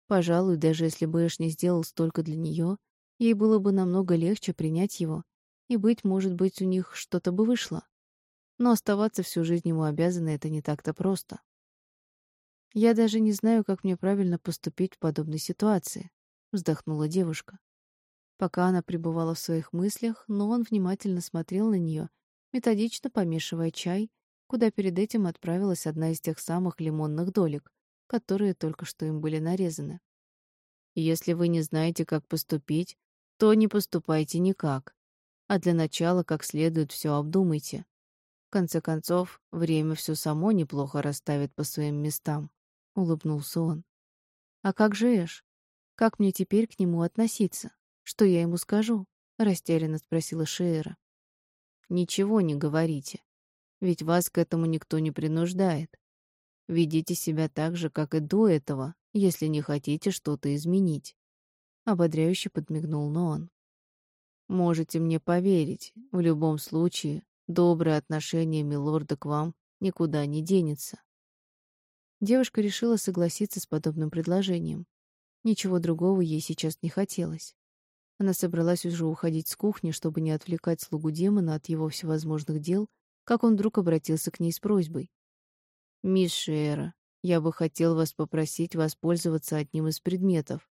Пожалуй, даже если бы Эш не сделал столько для нее, ей было бы намного легче принять его, и быть, может быть, у них что-то бы вышло. Но оставаться всю жизнь ему обязанной — это не так-то просто. «Я даже не знаю, как мне правильно поступить в подобной ситуации», — вздохнула девушка. Пока она пребывала в своих мыслях, но он внимательно смотрел на нее, методично помешивая чай, куда перед этим отправилась одна из тех самых лимонных долек, которые только что им были нарезаны. «Если вы не знаете, как поступить, то не поступайте никак, а для начала как следует все обдумайте. В конце концов, время все само неплохо расставит по своим местам», — улыбнулся он. «А как же Эш? Как мне теперь к нему относиться? Что я ему скажу?» — растерянно спросила Шейра. «Ничего не говорите, ведь вас к этому никто не принуждает. Ведите себя так же, как и до этого, если не хотите что-то изменить», — ободряюще подмигнул Ноан. «Можете мне поверить, в любом случае Доброе отношение милорда к вам никуда не денется. Девушка решила согласиться с подобным предложением. Ничего другого ей сейчас не хотелось. Она собралась уже уходить с кухни, чтобы не отвлекать слугу демона от его всевозможных дел, как он вдруг обратился к ней с просьбой. «Мисс Шера, я бы хотел вас попросить воспользоваться одним из предметов,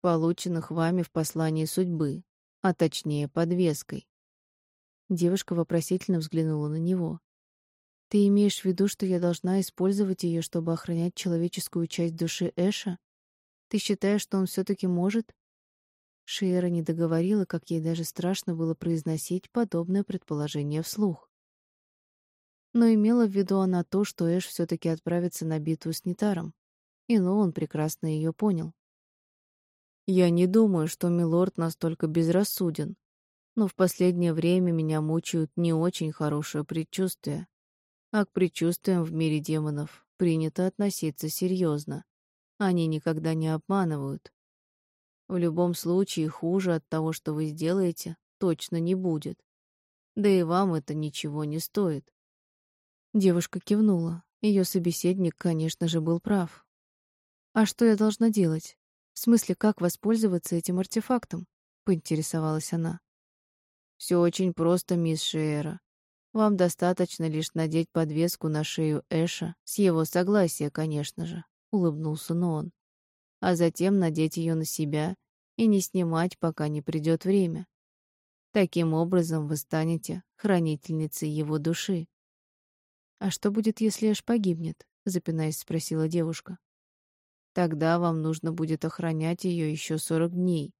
полученных вами в послании судьбы, а точнее подвеской. Девушка вопросительно взглянула на него. «Ты имеешь в виду, что я должна использовать ее, чтобы охранять человеческую часть души Эша? Ты считаешь, что он все таки может?» Шиера не договорила, как ей даже страшно было произносить подобное предположение вслух. Но имела в виду она то, что Эш все таки отправится на битву с Нитаром. И ну, он прекрасно ее понял. «Я не думаю, что Милорд настолько безрассуден», но в последнее время меня мучают не очень хорошие предчувствия. А к предчувствиям в мире демонов принято относиться серьезно. Они никогда не обманывают. В любом случае, хуже от того, что вы сделаете, точно не будет. Да и вам это ничего не стоит. Девушка кивнула. Ее собеседник, конечно же, был прав. «А что я должна делать? В смысле, как воспользоваться этим артефактом?» — поинтересовалась она. Все очень просто, мисс Шиэра. Вам достаточно лишь надеть подвеску на шею Эша, с его согласия, конечно же, — улыбнулся Ноон. А затем надеть ее на себя и не снимать, пока не придет время. Таким образом вы станете хранительницей его души. «А что будет, если Эш погибнет?» — запинаясь, спросила девушка. «Тогда вам нужно будет охранять ее еще сорок дней,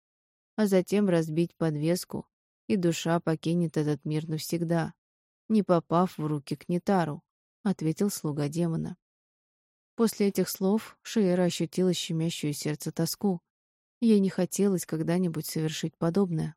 а затем разбить подвеску и душа покинет этот мир навсегда, не попав в руки к Нитару, — ответил слуга демона. После этих слов Шиера ощутила щемящую сердце тоску. Ей не хотелось когда-нибудь совершить подобное.